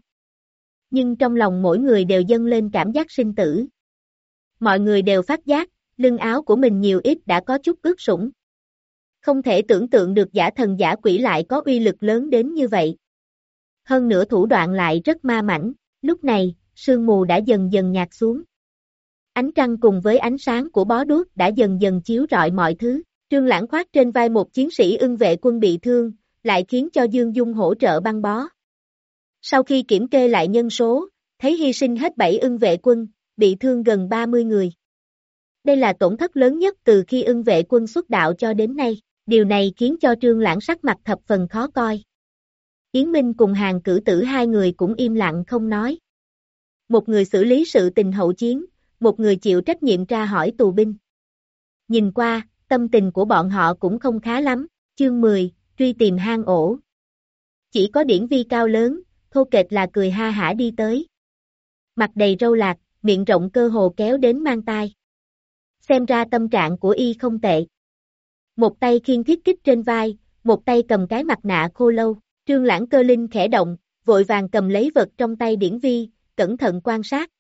Speaker 2: Nhưng trong lòng mỗi người đều dâng lên cảm giác sinh tử. Mọi người đều phát giác, lưng áo của mình nhiều ít đã có chút ướt sũng. Không thể tưởng tượng được giả thần giả quỷ lại có uy lực lớn đến như vậy. Hơn nữa thủ đoạn lại rất ma mảnh, lúc này, sương mù đã dần dần nhạt xuống. Ánh trăng cùng với ánh sáng của bó đuốc đã dần dần chiếu rọi mọi thứ. Trương Lãng khoát trên vai một chiến sĩ ưng vệ quân bị thương, lại khiến cho Dương Dung hỗ trợ băng bó. Sau khi kiểm kê lại nhân số, thấy hy sinh hết 7 ưng vệ quân, bị thương gần 30 người. Đây là tổn thất lớn nhất từ khi ưng vệ quân xuất đạo cho đến nay, điều này khiến cho Trương Lãng sắc mặt thập phần khó coi. Yến Minh cùng hàng cử tử hai người cũng im lặng không nói. Một người xử lý sự tình hậu chiến, một người chịu trách nhiệm tra hỏi tù binh. Nhìn qua, tâm tình của bọn họ cũng không khá lắm, chương 10, truy tìm hang ổ. Chỉ có điển vi cao lớn, thô kệch là cười ha hả đi tới. Mặt đầy râu lạc, miệng rộng cơ hồ kéo đến mang tai. Xem ra tâm trạng của y không tệ. Một tay khiên thiết kích trên vai, một tay cầm cái mặt nạ khô lâu, trương lãng cơ linh khẽ động, vội vàng cầm lấy vật trong tay điển vi, cẩn thận quan sát.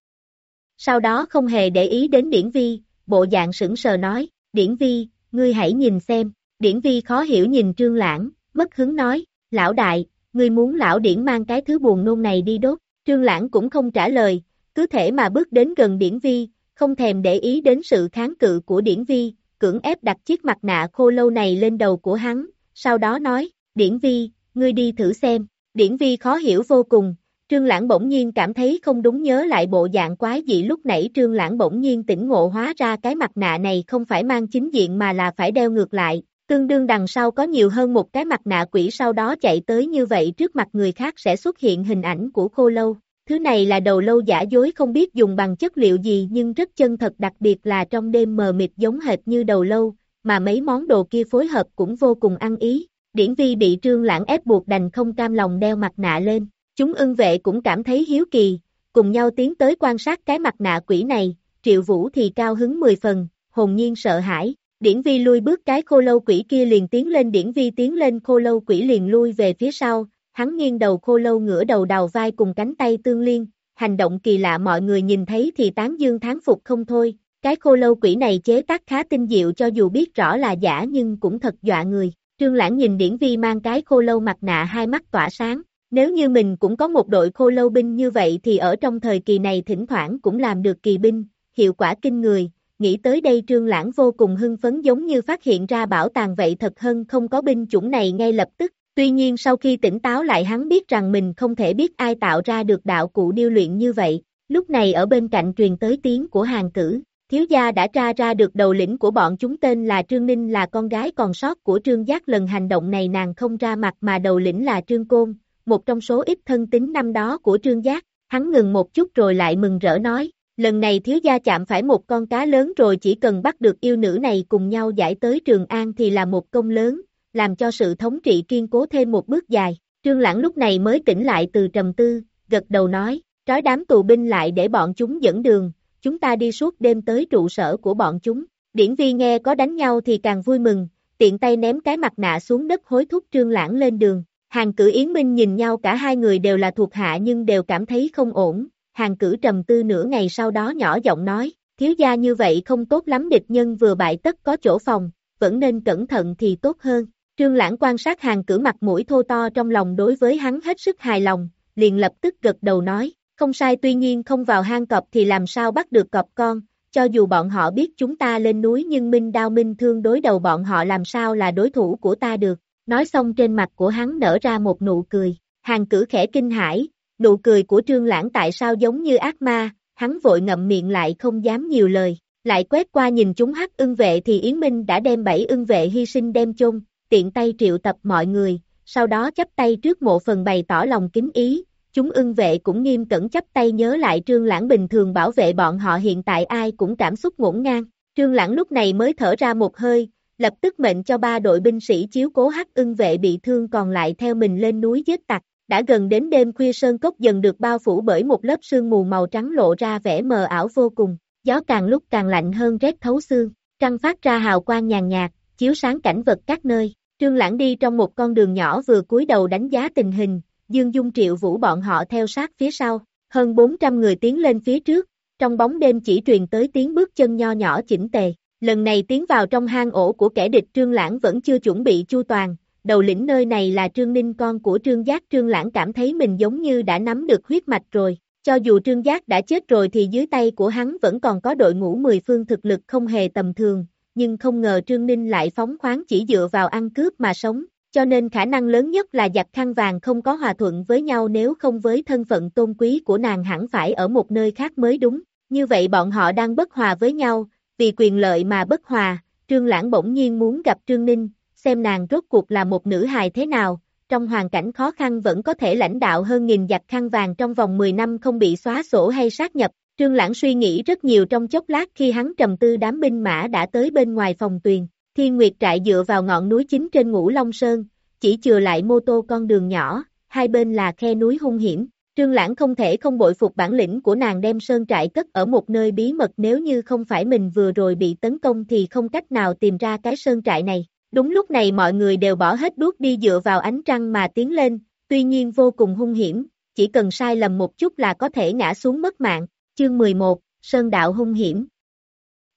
Speaker 2: Sau đó không hề để ý đến điển vi, bộ dạng sững sờ nói, điển vi, ngươi hãy nhìn xem, điển vi khó hiểu nhìn trương lãng, mất hứng nói, lão đại, ngươi muốn lão điển mang cái thứ buồn nôn này đi đốt, trương lãng cũng không trả lời, cứ thể mà bước đến gần điển vi, không thèm để ý đến sự kháng cự của điển vi, cưỡng ép đặt chiếc mặt nạ khô lâu này lên đầu của hắn, sau đó nói, điển vi, ngươi đi thử xem, điển vi khó hiểu vô cùng, Trương Lãng bỗng nhiên cảm thấy không đúng nhớ lại bộ dạng quái dị lúc nãy Trương Lãng bỗng nhiên tỉnh ngộ hóa ra cái mặt nạ này không phải mang chính diện mà là phải đeo ngược lại, tương đương đằng sau có nhiều hơn một cái mặt nạ quỷ sau đó chạy tới như vậy trước mặt người khác sẽ xuất hiện hình ảnh của khô lâu. Thứ này là đầu lâu giả dối không biết dùng bằng chất liệu gì nhưng rất chân thật đặc biệt là trong đêm mờ mịt giống hệt như đầu lâu, mà mấy món đồ kia phối hợp cũng vô cùng ăn ý. Điển vi bị trương lãng ép buộc đành không cam lòng đeo mặt nạ lên. Chúng ưng vệ cũng cảm thấy hiếu kỳ, cùng nhau tiến tới quan sát cái mặt nạ quỷ này, triệu vũ thì cao hứng 10 phần, hồn nhiên sợ hãi. Điển vi lui bước cái khô lâu quỷ kia liền tiến lên điển vi tiến lên khô lâu quỷ liền lui về phía sau, hắn nghiêng đầu khô lâu ngửa đầu đầu vai cùng cánh tay tương liên, hành động kỳ lạ mọi người nhìn thấy thì tán dương tháng phục không thôi, cái khô lâu quỷ này chế tác khá tinh diệu cho dù biết rõ là giả nhưng cũng thật dọa người. Trương Lãng nhìn Điển Vi mang cái khô lâu mặt nạ hai mắt tỏa sáng, nếu như mình cũng có một đội khô lâu binh như vậy thì ở trong thời kỳ này thỉnh thoảng cũng làm được kỳ binh, hiệu quả kinh người, nghĩ tới đây Trương Lãng vô cùng hưng phấn giống như phát hiện ra bảo tàng vậy thật hơn không có binh chủng này ngay lập tức, tuy nhiên sau khi tỉnh táo lại hắn biết rằng mình không thể biết ai tạo ra được đạo cụ điêu luyện như vậy, lúc này ở bên cạnh truyền tới tiếng của hàng cử, Thiếu gia đã tra ra được đầu lĩnh của bọn chúng tên là Trương Ninh là con gái còn sót của Trương Giác lần hành động này nàng không ra mặt mà đầu lĩnh là Trương Côn, một trong số ít thân tín năm đó của Trương Giác, hắn ngừng một chút rồi lại mừng rỡ nói, lần này thiếu gia chạm phải một con cá lớn rồi chỉ cần bắt được yêu nữ này cùng nhau giải tới Trường An thì là một công lớn, làm cho sự thống trị kiên cố thêm một bước dài, Trương Lãng lúc này mới tỉnh lại từ trầm tư, gật đầu nói, trói đám tù binh lại để bọn chúng dẫn đường, chúng ta đi suốt đêm tới trụ sở của bọn chúng. Điển vi nghe có đánh nhau thì càng vui mừng, tiện tay ném cái mặt nạ xuống đất hối thúc trương lãng lên đường. Hàng cử Yến Minh nhìn nhau cả hai người đều là thuộc hạ nhưng đều cảm thấy không ổn. Hàng cử trầm tư nửa ngày sau đó nhỏ giọng nói, thiếu gia như vậy không tốt lắm địch nhân vừa bại tất có chỗ phòng, vẫn nên cẩn thận thì tốt hơn. Trương Lãng quan sát hàng cử mặt mũi thô to trong lòng đối với hắn hết sức hài lòng, liền lập tức gật đầu nói, không sai tuy nhiên không vào hang cọp thì làm sao bắt được cọp con, cho dù bọn họ biết chúng ta lên núi nhưng minh đao minh thương đối đầu bọn họ làm sao là đối thủ của ta được. Nói xong trên mặt của hắn nở ra một nụ cười, hàng cử khẽ kinh hãi, nụ cười của trương lãng tại sao giống như ác ma, hắn vội ngậm miệng lại không dám nhiều lời, lại quét qua nhìn chúng hắc ưng vệ thì Yến Minh đã đem bảy ưng vệ hy sinh đem chôn, tiện tay triệu tập mọi người, sau đó chấp tay trước mộ phần bày tỏ lòng kính ý, Chúng ưng vệ cũng nghiêm cẩn chấp tay nhớ lại Trương Lãng bình thường bảo vệ bọn họ hiện tại ai cũng cảm xúc ngổn ngang. Trương Lãng lúc này mới thở ra một hơi, lập tức mệnh cho ba đội binh sĩ chiếu cố hắc ưng vệ bị thương còn lại theo mình lên núi giết tặc. Đã gần đến đêm khuya sơn cốc dần được bao phủ bởi một lớp sương mù màu trắng lộ ra vẻ mờ ảo vô cùng, gió càng lúc càng lạnh hơn rét thấu xương, trăng phát ra hào quang nhàn nhạt, chiếu sáng cảnh vật các nơi. Trương Lãng đi trong một con đường nhỏ vừa cúi đầu đánh giá tình hình, Dương Dung Triệu Vũ bọn họ theo sát phía sau, hơn 400 người tiến lên phía trước, trong bóng đêm chỉ truyền tới tiếng bước chân nho nhỏ chỉnh tề. Lần này tiến vào trong hang ổ của kẻ địch Trương Lãng vẫn chưa chuẩn bị chu toàn, đầu lĩnh nơi này là Trương Ninh con của Trương Giác. Trương Lãng cảm thấy mình giống như đã nắm được huyết mạch rồi, cho dù Trương Giác đã chết rồi thì dưới tay của hắn vẫn còn có đội ngũ mười phương thực lực không hề tầm thường, nhưng không ngờ Trương Ninh lại phóng khoáng chỉ dựa vào ăn cướp mà sống, cho nên khả năng lớn nhất là giặc khăn vàng không có hòa thuận với nhau nếu không với thân phận tôn quý của nàng hẳn phải ở một nơi khác mới đúng. Như vậy bọn họ đang bất hòa với nhau, vì quyền lợi mà bất hòa, Trương Lãng bỗng nhiên muốn gặp Trương Ninh, xem nàng rốt cuộc là một nữ hài thế nào, trong hoàn cảnh khó khăn vẫn có thể lãnh đạo hơn nghìn giặc khăn vàng trong vòng 10 năm không bị xóa sổ hay sát nhập. Trương Lãng suy nghĩ rất nhiều trong chốc lát khi hắn trầm tư đám binh mã đã tới bên ngoài phòng tuyền. Thiên Nguyệt trại dựa vào ngọn núi chính trên ngũ Long Sơn, chỉ chừa lại mô tô con đường nhỏ, hai bên là khe núi hung hiểm. Trương Lãng không thể không bội phục bản lĩnh của nàng đem sơn trại cất ở một nơi bí mật nếu như không phải mình vừa rồi bị tấn công thì không cách nào tìm ra cái sơn trại này. Đúng lúc này mọi người đều bỏ hết đuốc đi dựa vào ánh trăng mà tiến lên, tuy nhiên vô cùng hung hiểm, chỉ cần sai lầm một chút là có thể ngã xuống mất mạng. Chương 11, Sơn đạo hung hiểm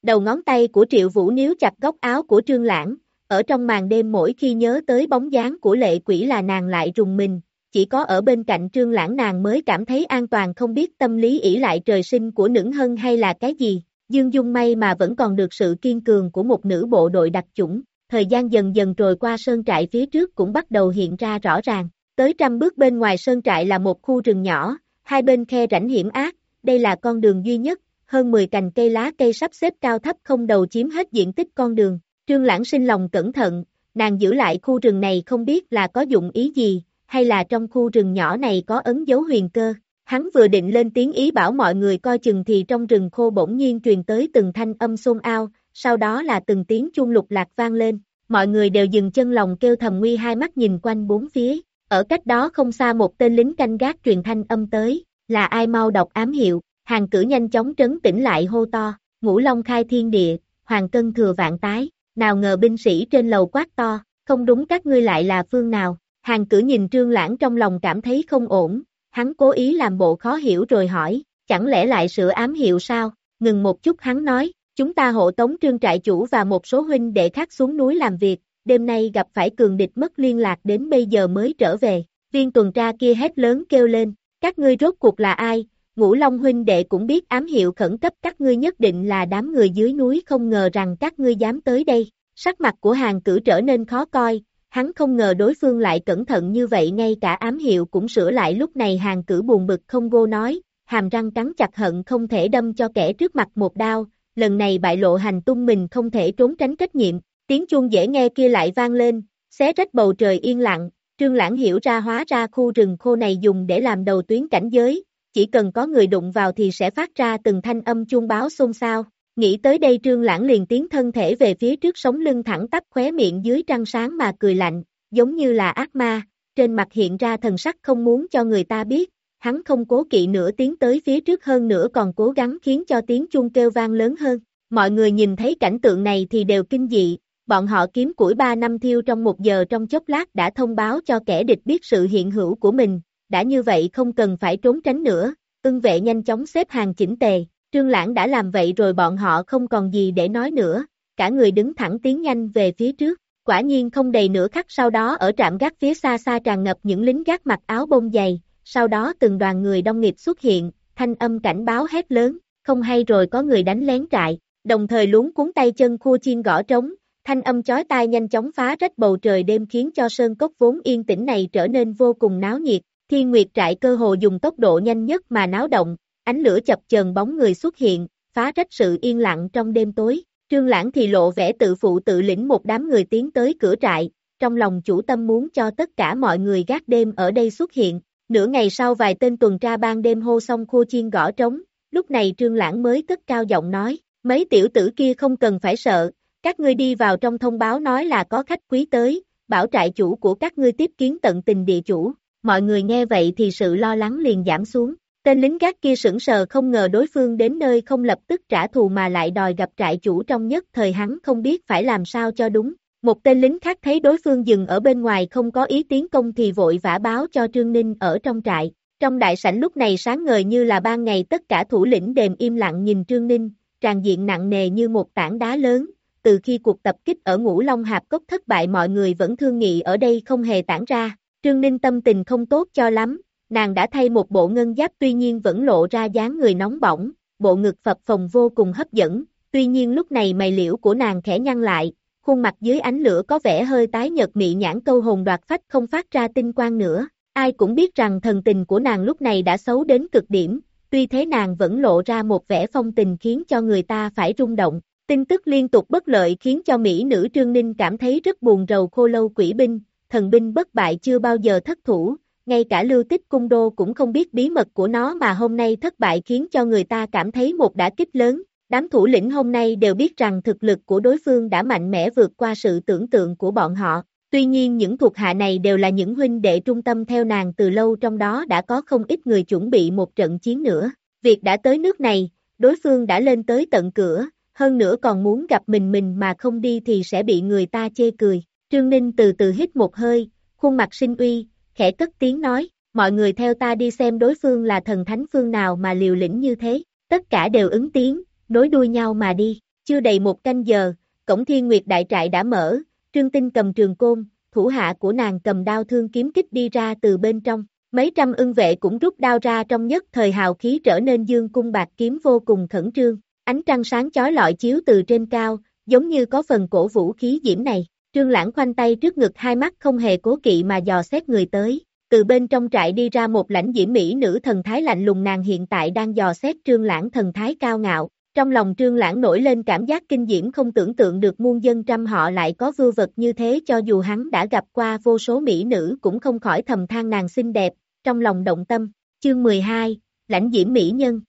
Speaker 2: Đầu ngón tay của Triệu Vũ níu chặt góc áo của Trương Lãng, ở trong màn đêm mỗi khi nhớ tới bóng dáng của lệ quỷ là nàng lại rùng mình, chỉ có ở bên cạnh Trương Lãng nàng mới cảm thấy an toàn không biết tâm lý ỷ lại trời sinh của nữ hân hay là cái gì, Dương Dung may mà vẫn còn được sự kiên cường của một nữ bộ đội đặc chủng, thời gian dần dần trôi qua sơn trại phía trước cũng bắt đầu hiện ra rõ ràng. Tới trăm bước bên ngoài sơn trại là một khu rừng nhỏ, hai bên khe rãnh hiểm ác, đây là con đường duy nhất, hơn 10 cành cây lá cây sắp xếp cao thấp không đầu chiếm hết diện tích con đường. Trương Lãng sinh lòng cẩn thận, nàng giữ lại khu rừng này không biết là có dụng ý gì, hay là trong khu rừng nhỏ này có ấn dấu huyền cơ. Hắn vừa định lên tiếng ý bảo mọi người coi chừng thì trong rừng khô bỗng nhiên truyền tới từng thanh âm xôn ao, sau đó là từng tiếng chuông lục lạc vang lên. Mọi người đều dừng chân lòng kêu thầm nguy hai mắt nhìn quanh bốn phía. Ở cách đó không xa một tên lính canh gác truyền thanh âm tới, là ai mau đọc ám hiệu, hàng cử nhanh chóng trấn tĩnh lại hô to, ngũ long khai thiên địa, hoàng cân thừa vạn tái, nào ngờ binh sĩ trên lầu quát to, không đúng các ngươi lại là phương nào, hàng cử nhìn trương lãng trong lòng cảm thấy không ổn, hắn cố ý làm bộ khó hiểu rồi hỏi, chẳng lẽ lại sửa ám hiệu sao, ngừng một chút hắn nói, chúng ta hộ tống trương trại chủ và một số huynh đệ khác xuống núi làm việc, đêm nay gặp phải cường địch mất liên lạc đến bây giờ mới trở về, viên tuần tra kia hét lớn kêu lên, các ngươi rốt cuộc là ai, ngũ long huynh đệ cũng biết ám hiệu khẩn cấp các ngươi nhất định là đám người dưới núi không ngờ rằng các ngươi dám tới đây, sắc mặt của hàng cử trở nên khó coi, hắn không ngờ đối phương lại cẩn thận như vậy ngay cả ám hiệu cũng sửa lại. Lúc này hàng cử buồn bực không vô nói, hàm răng cắn chặt hận không thể đâm cho kẻ trước mặt một đao, lần này bại lộ hành tung mình không thể trốn tránh trách nhiệm, tiếng chuông dễ nghe kia lại vang lên, xé rách bầu trời yên lặng, trương lãng hiểu ra hóa ra khu rừng khô này dùng để làm đầu tuyến cảnh giới, chỉ cần có người đụng vào thì sẽ phát ra từng thanh âm chuông báo xôn xao. Nghĩ tới đây trương lãng liền tiến thân thể về phía trước sống lưng thẳng tắp khóe miệng dưới trăng sáng mà cười lạnh, giống như là ác ma, trên mặt hiện ra thần sắc không muốn cho người ta biết, hắn không cố kỵ nữa tiến tới phía trước hơn nữa còn cố gắng khiến cho tiếng chuông kêu vang lớn hơn. Mọi người nhìn thấy cảnh tượng này thì đều kinh dị, bọn họ kiếm củi ba năm thiêu trong một giờ trong chốc lát đã thông báo cho kẻ địch biết sự hiện hữu của mình, đã như vậy không cần phải trốn tránh nữa, ưng vệ nhanh chóng xếp hàng chỉnh tề, trương lãng đã làm vậy rồi bọn họ không còn gì để nói nữa, cả người đứng thẳng tiến nhanh về phía trước, quả nhiên không đầy nửa khắc sau đó ở trạm gác phía xa xa tràn ngập những lính gác mặc áo bông dày, sau đó từng đoàn người đông nghịt xuất hiện, thanh âm cảnh báo hét lớn, không hay rồi có người đánh lén trại, đồng thời luống cuốn tay chân khu chiên gõ trống, thanh âm chói tai nhanh chóng phá rách bầu trời đêm khiến cho sơn cốc vốn yên tĩnh này trở nên vô cùng náo nhiệt, Thiên Nguyệt trại cơ hồ dùng tốc độ nhanh nhất mà náo động, ánh lửa chập chờn bóng người xuất hiện, phá rách sự yên lặng trong đêm tối. Trương Lãng thì lộ vẻ tự phụ tự lĩnh một đám người tiến tới cửa trại, trong lòng chủ tâm muốn cho tất cả mọi người gác đêm ở đây xuất hiện. Nửa ngày sau vài tên tuần tra ban đêm hô xong khô chiên gõ trống, lúc này Trương Lãng mới cất cao giọng nói, mấy tiểu tử kia không cần phải sợ, các ngươi đi vào trong thông báo nói là có khách quý tới, bảo trại chủ của các ngươi tiếp kiến tận tình địa chủ, mọi người nghe vậy thì sự lo lắng liền giảm xuống. Tên lính gác kia sững sờ không ngờ đối phương đến nơi không lập tức trả thù mà lại đòi gặp trại chủ trong nhất thời hắn không biết phải làm sao cho đúng. Một tên lính khác thấy đối phương dừng ở bên ngoài không có ý tiến công thì vội vã báo cho Trương Ninh ở trong trại. Trong đại sảnh lúc này sáng ngời như là ban ngày tất cả thủ lĩnh đềm im lặng nhìn Trương Ninh, tràn diện nặng nề như một tảng đá lớn. Từ khi cuộc tập kích ở Ngũ Long Hạp Cốc thất bại mọi người vẫn thương nghị ở đây không hề tản ra, Trương Ninh tâm tình không tốt cho lắm, nàng đã thay một bộ ngân giáp tuy nhiên vẫn lộ ra dáng người nóng bỏng, bộ ngực phập phồng vô cùng hấp dẫn, tuy nhiên lúc này mày liễu của nàng khẽ nhăn lại, khuôn mặt dưới ánh lửa có vẻ hơi tái nhợt mị nhãn câu hồn đoạt phách không phát ra tinh quang nữa, ai cũng biết rằng thần tình của nàng lúc này đã xấu đến cực điểm, tuy thế nàng vẫn lộ ra một vẻ phong tình khiến cho người ta phải rung động. Tin tức liên tục bất lợi khiến cho Mỹ nữ Trương Ninh cảm thấy rất buồn rầu khô lâu quỷ binh, thần binh bất bại chưa bao giờ thất thủ, ngay cả lưu tích cung đô cũng không biết bí mật của nó mà hôm nay thất bại khiến cho người ta cảm thấy một đả kích lớn. Đám thủ lĩnh hôm nay đều biết rằng thực lực của đối phương đã mạnh mẽ vượt qua sự tưởng tượng của bọn họ. Tuy nhiên những thuộc hạ này đều là những huynh đệ trung tâm theo nàng từ lâu trong đó đã có không ít người chuẩn bị một trận chiến nữa. Việc đã tới nước này, đối phương đã lên tới tận cửa, hơn nữa còn muốn gặp mình mình mà không đi thì sẽ bị người ta chê cười. Trương Ninh từ từ hít một hơi, khuôn mặt sinh uy, khẽ cất tiếng nói, mọi người theo ta đi xem đối phương là thần thánh phương nào mà liều lĩnh như thế, tất cả đều ứng tiếng, nối đuôi nhau mà đi, chưa đầy một canh giờ, cổng thiên nguyệt đại trại đã mở, Trương Tinh cầm trường côn, thủ hạ của nàng cầm đao thương kiếm kích đi ra từ bên trong, mấy trăm ưng vệ cũng rút đao ra trong nhất thời hào khí trở nên dương cung bạc kiếm vô cùng khẩn trương, ánh trăng sáng chói lọi chiếu từ trên cao, giống như có phần cổ vũ khí diễm này. Trương Lãng khoanh tay trước ngực hai mắt không hề cố kỵ mà dò xét người tới, từ bên trong trại đi ra một lãnh diễm mỹ nữ thần thái lạnh lùng nàng hiện tại đang dò xét trương lãng thần thái cao ngạo, trong lòng trương lãng nổi lên cảm giác kinh diễm không tưởng tượng được muôn dân trăm họ lại có vưu vật như thế cho dù hắn đã gặp qua vô số mỹ nữ cũng không khỏi thầm than nàng xinh đẹp, trong lòng động tâm, chương 12, lãnh diễm mỹ nhân.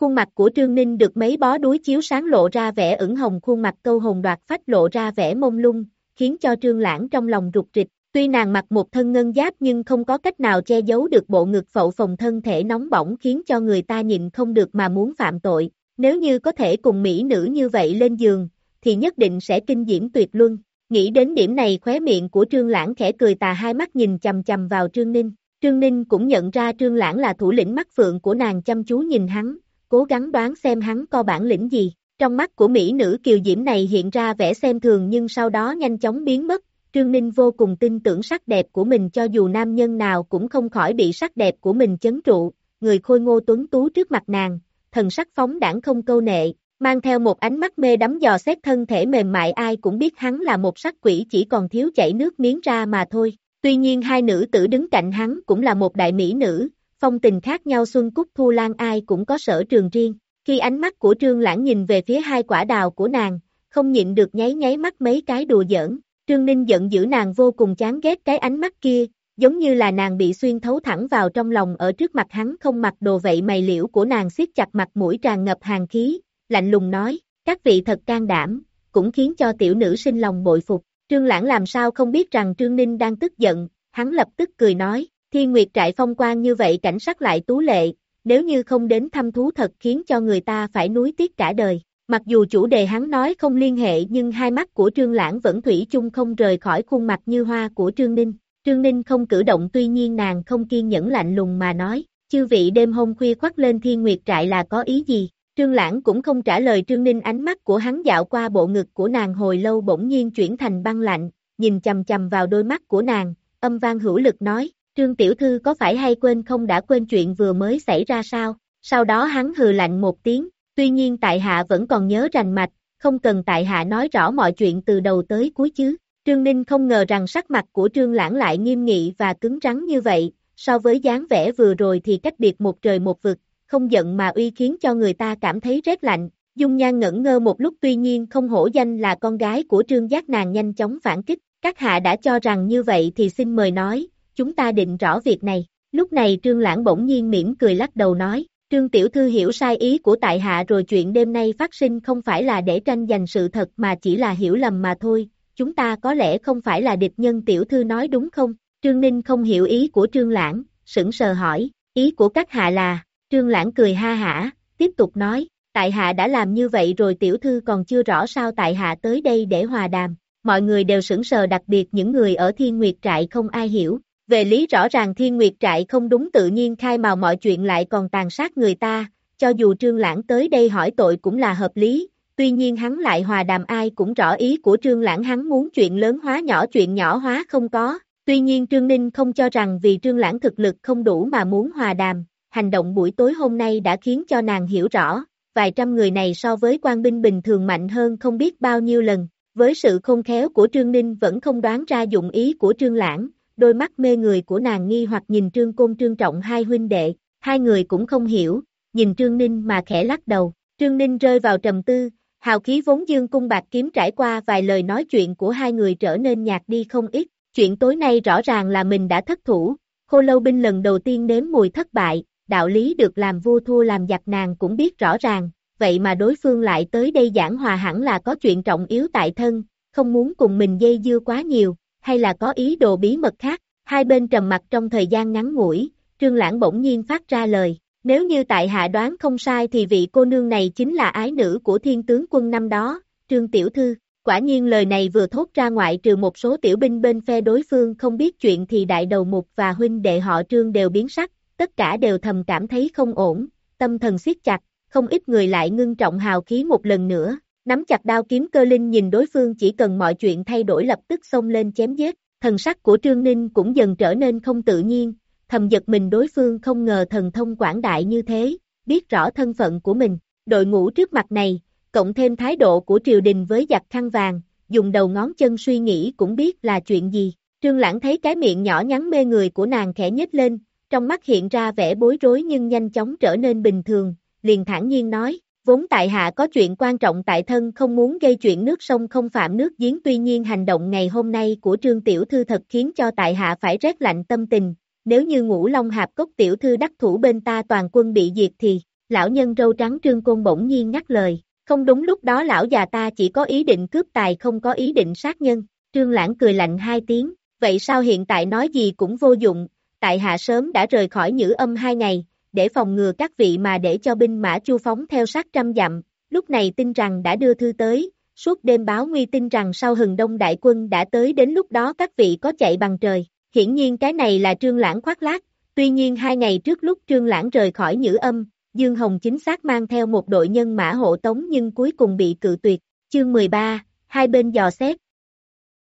Speaker 2: Khuôn mặt của Trương Ninh được mấy bó đuối chiếu sáng lộ ra vẻ ửng hồng khuôn mặt câu hồn đoạt phách lộ ra vẻ mông lung, khiến cho Trương Lãng trong lòng rụt rịch, Tuy nàng mặc một thân ngân giáp nhưng không có cách nào che giấu được bộ ngực phậu phồng thân thể nóng bỏng khiến cho người ta nhìn không được mà muốn phạm tội. Nếu như có thể cùng mỹ nữ như vậy lên giường, thì nhất định sẽ kinh diễm tuyệt luân. Nghĩ đến điểm này khóe miệng của Trương Lãng khẽ cười tà hai mắt nhìn chầm chầm vào Trương Ninh. Trương Ninh cũng nhận ra Trương Lãng là thủ lĩnh mắt phượng của nàng chăm chú nhìn hắn, cố gắng đoán xem hắn có bản lĩnh gì. Trong mắt của mỹ nữ kiều diễm này hiện ra vẻ xem thường nhưng sau đó nhanh chóng biến mất, Trương Ninh vô cùng tin tưởng sắc đẹp của mình cho dù nam nhân nào cũng không khỏi bị sắc đẹp của mình chấn trụ, người khôi ngô tuấn tú trước mặt nàng, thần sắc phóng đảng không câu nệ, mang theo một ánh mắt mê đắm dò xét thân thể mềm mại ai cũng biết hắn là một sắc quỷ chỉ còn thiếu chảy nước miếng ra mà thôi. Tuy nhiên hai nữ tử đứng cạnh hắn cũng là một đại mỹ nữ, phong tình khác nhau Xuân Cúc Thu Lan ai cũng có sở trường riêng. Khi ánh mắt của Trương Lãng nhìn về phía hai quả đào của nàng, không nhịn được nháy nháy mắt mấy cái đùa giỡn, Trương Ninh giận dữ nàng vô cùng chán ghét cái ánh mắt kia, giống như là nàng bị xuyên thấu thẳng vào trong lòng ở trước mặt hắn không mặc đồ vậy mày liễu của nàng siết chặt mặt mũi tràn ngập hàng khí, lạnh lùng nói, các vị thật can đảm, cũng khiến cho tiểu nữ sinh lòng bội phục. Trương Lãng làm sao không biết rằng Trương Ninh đang tức giận, hắn lập tức cười nói, thiên nguyệt trại phong quan như vậy cảnh sắc lại tú lệ, nếu như không đến thăm thú thật khiến cho người ta phải nuối tiếc cả đời. Mặc dù chủ đề hắn nói không liên hệ nhưng hai mắt của Trương Lãng vẫn thủy chung không rời khỏi khuôn mặt như hoa của Trương Ninh. Trương Ninh không cử động tuy nhiên nàng không kiên nhẫn lạnh lùng mà nói, chư vị đêm hôm khuya khoắt lên thiên nguyệt trại là có ý gì? Trương Lãng cũng không trả lời Trương Ninh ánh mắt của hắn dạo qua bộ ngực của nàng hồi lâu bỗng nhiên chuyển thành băng lạnh, nhìn chầm chầm vào đôi mắt của nàng, âm vang hữu lực nói, Trương Tiểu Thư có phải hay quên không đã quên chuyện vừa mới xảy ra sao? Sau đó hắn hừ lạnh một tiếng, Tuy nhiên tại hạ vẫn còn nhớ rành mạch, không cần tại hạ nói rõ mọi chuyện từ đầu tới cuối chứ. Trương Ninh không ngờ rằng sắc mặt của Trương Lãng lại nghiêm nghị và cứng rắn như vậy, so với dáng vẻ vừa rồi thì cách biệt một trời một vực, không giận mà uy khiến cho người ta cảm thấy rét lạnh. Dung Nhan ngẩn ngơ một lúc tuy nhiên không hổ danh là con gái của Trương Giác nàng nhanh chóng phản kích. Các hạ đã cho rằng như vậy thì xin mời nói, chúng ta định rõ việc này. Lúc này Trương Lãng bỗng nhiên mỉm cười lắc đầu nói, Trương Tiểu Thư hiểu sai ý của tại hạ rồi chuyện đêm nay phát sinh không phải là để tranh giành sự thật mà chỉ là hiểu lầm mà thôi, chúng ta có lẽ không phải là địch nhân Tiểu Thư nói đúng không? Trương Ninh không hiểu ý của Trương Lãng, sững sờ hỏi, ý của các hạ là, Trương Lãng cười ha hả, tiếp tục nói, tại hạ đã làm như vậy rồi Tiểu Thư còn chưa rõ sao tại hạ tới đây để hòa đàm, mọi người đều sững sờ đặc biệt những người ở Thiên Nguyệt Trại không ai hiểu, về lý rõ ràng thiên nguyệt trại không đúng tự nhiên khai màu mọi chuyện lại còn tàn sát người ta, cho dù trương lãng tới đây hỏi tội cũng là hợp lý, tuy nhiên hắn lại hòa đàm ai cũng rõ ý của trương lãng hắn muốn chuyện lớn hóa nhỏ chuyện nhỏ hóa không có, tuy nhiên trương ninh không cho rằng vì trương lãng thực lực không đủ mà muốn hòa đàm, hành động buổi tối hôm nay đã khiến cho nàng hiểu rõ, vài trăm người này so với quan binh bình thường mạnh hơn không biết bao nhiêu lần, với sự khôn khéo của trương ninh vẫn không đoán ra dụng ý của trương lãng, đôi mắt mê người của nàng nghi hoặc nhìn Trương Côn Trương Trọng hai huynh đệ, hai người cũng không hiểu, nhìn Trương Ninh mà khẽ lắc đầu, Trương Ninh rơi vào trầm tư, hào khí vốn dương cung bạc kiếm trải qua vài lời nói chuyện của hai người trở nên nhạt đi không ít, chuyện tối nay rõ ràng là mình đã thất thủ, khô lâu binh lần đầu tiên nếm mùi thất bại, đạo lý được làm vua thua làm giặc nàng cũng biết rõ ràng, vậy mà đối phương lại tới đây giảng hòa hẳn là có chuyện trọng yếu tại thân, không muốn cùng mình dây dưa quá nhiều, hay là có ý đồ bí mật khác, hai bên trầm mặt trong thời gian ngắn ngủi, trương lãng bỗng nhiên phát ra lời, nếu như tại hạ đoán không sai thì vị cô nương này chính là ái nữ của thiên tướng quân năm đó, trương tiểu thư, quả nhiên lời này vừa thốt ra ngoại trừ một số tiểu binh bên phe đối phương không biết chuyện thì đại đầu mục và huynh đệ họ trương đều biến sắc, tất cả đều thầm cảm thấy không ổn, tâm thần siết chặt, không ít người lại ngưng trọng hào khí một lần nữa, Nắm chặt đao kiếm cơ linh nhìn đối phương chỉ cần mọi chuyện thay đổi lập tức xông lên chém giết, thần sắc của Trương Ninh cũng dần trở nên không tự nhiên, thầm giật mình đối phương không ngờ thần thông quảng đại như thế, biết rõ thân phận của mình, đội ngũ trước mặt này, cộng thêm thái độ của triều đình với giặc khăn vàng, dùng đầu ngón chân suy nghĩ cũng biết là chuyện gì, Trương Lãng thấy cái miệng nhỏ nhắn mê người của nàng khẽ nhếch lên, trong mắt hiện ra vẻ bối rối nhưng nhanh chóng trở nên bình thường, liền thản nhiên nói, vốn tại hạ có chuyện quan trọng tại thân không muốn gây chuyện nước sông không phạm nước giếng. Tuy nhiên hành động ngày hôm nay của Trương Tiểu Thư thật khiến cho tại hạ phải rét lạnh tâm tình, nếu như ngũ long hạp cốc Tiểu Thư đắc thủ bên ta toàn quân bị diệt thì, lão nhân râu trắng Trương Côn bỗng nhiên ngắt lời, không đúng lúc đó lão già ta chỉ có ý định cướp tài không có ý định sát nhân, Trương Lãng cười lạnh hai tiếng, vậy sao hiện tại nói gì cũng vô dụng, tại hạ sớm đã rời khỏi nhữ âm hai ngày, để phòng ngừa các vị mà để cho binh mã chu phóng theo sát trăm dặm, lúc này tin rằng đã đưa thư tới, suốt đêm báo nguy tin rằng sau hừng đông đại quân đã tới đến lúc đó các vị có chạy bằng trời, hiển nhiên cái này là trương lãng khoác lác, tuy nhiên hai ngày trước lúc trương lãng rời khỏi nhữ âm, Dương Hồng chính xác mang theo một đội nhân mã hộ tống nhưng cuối cùng bị cự tuyệt, chương 13, hai bên dò xét,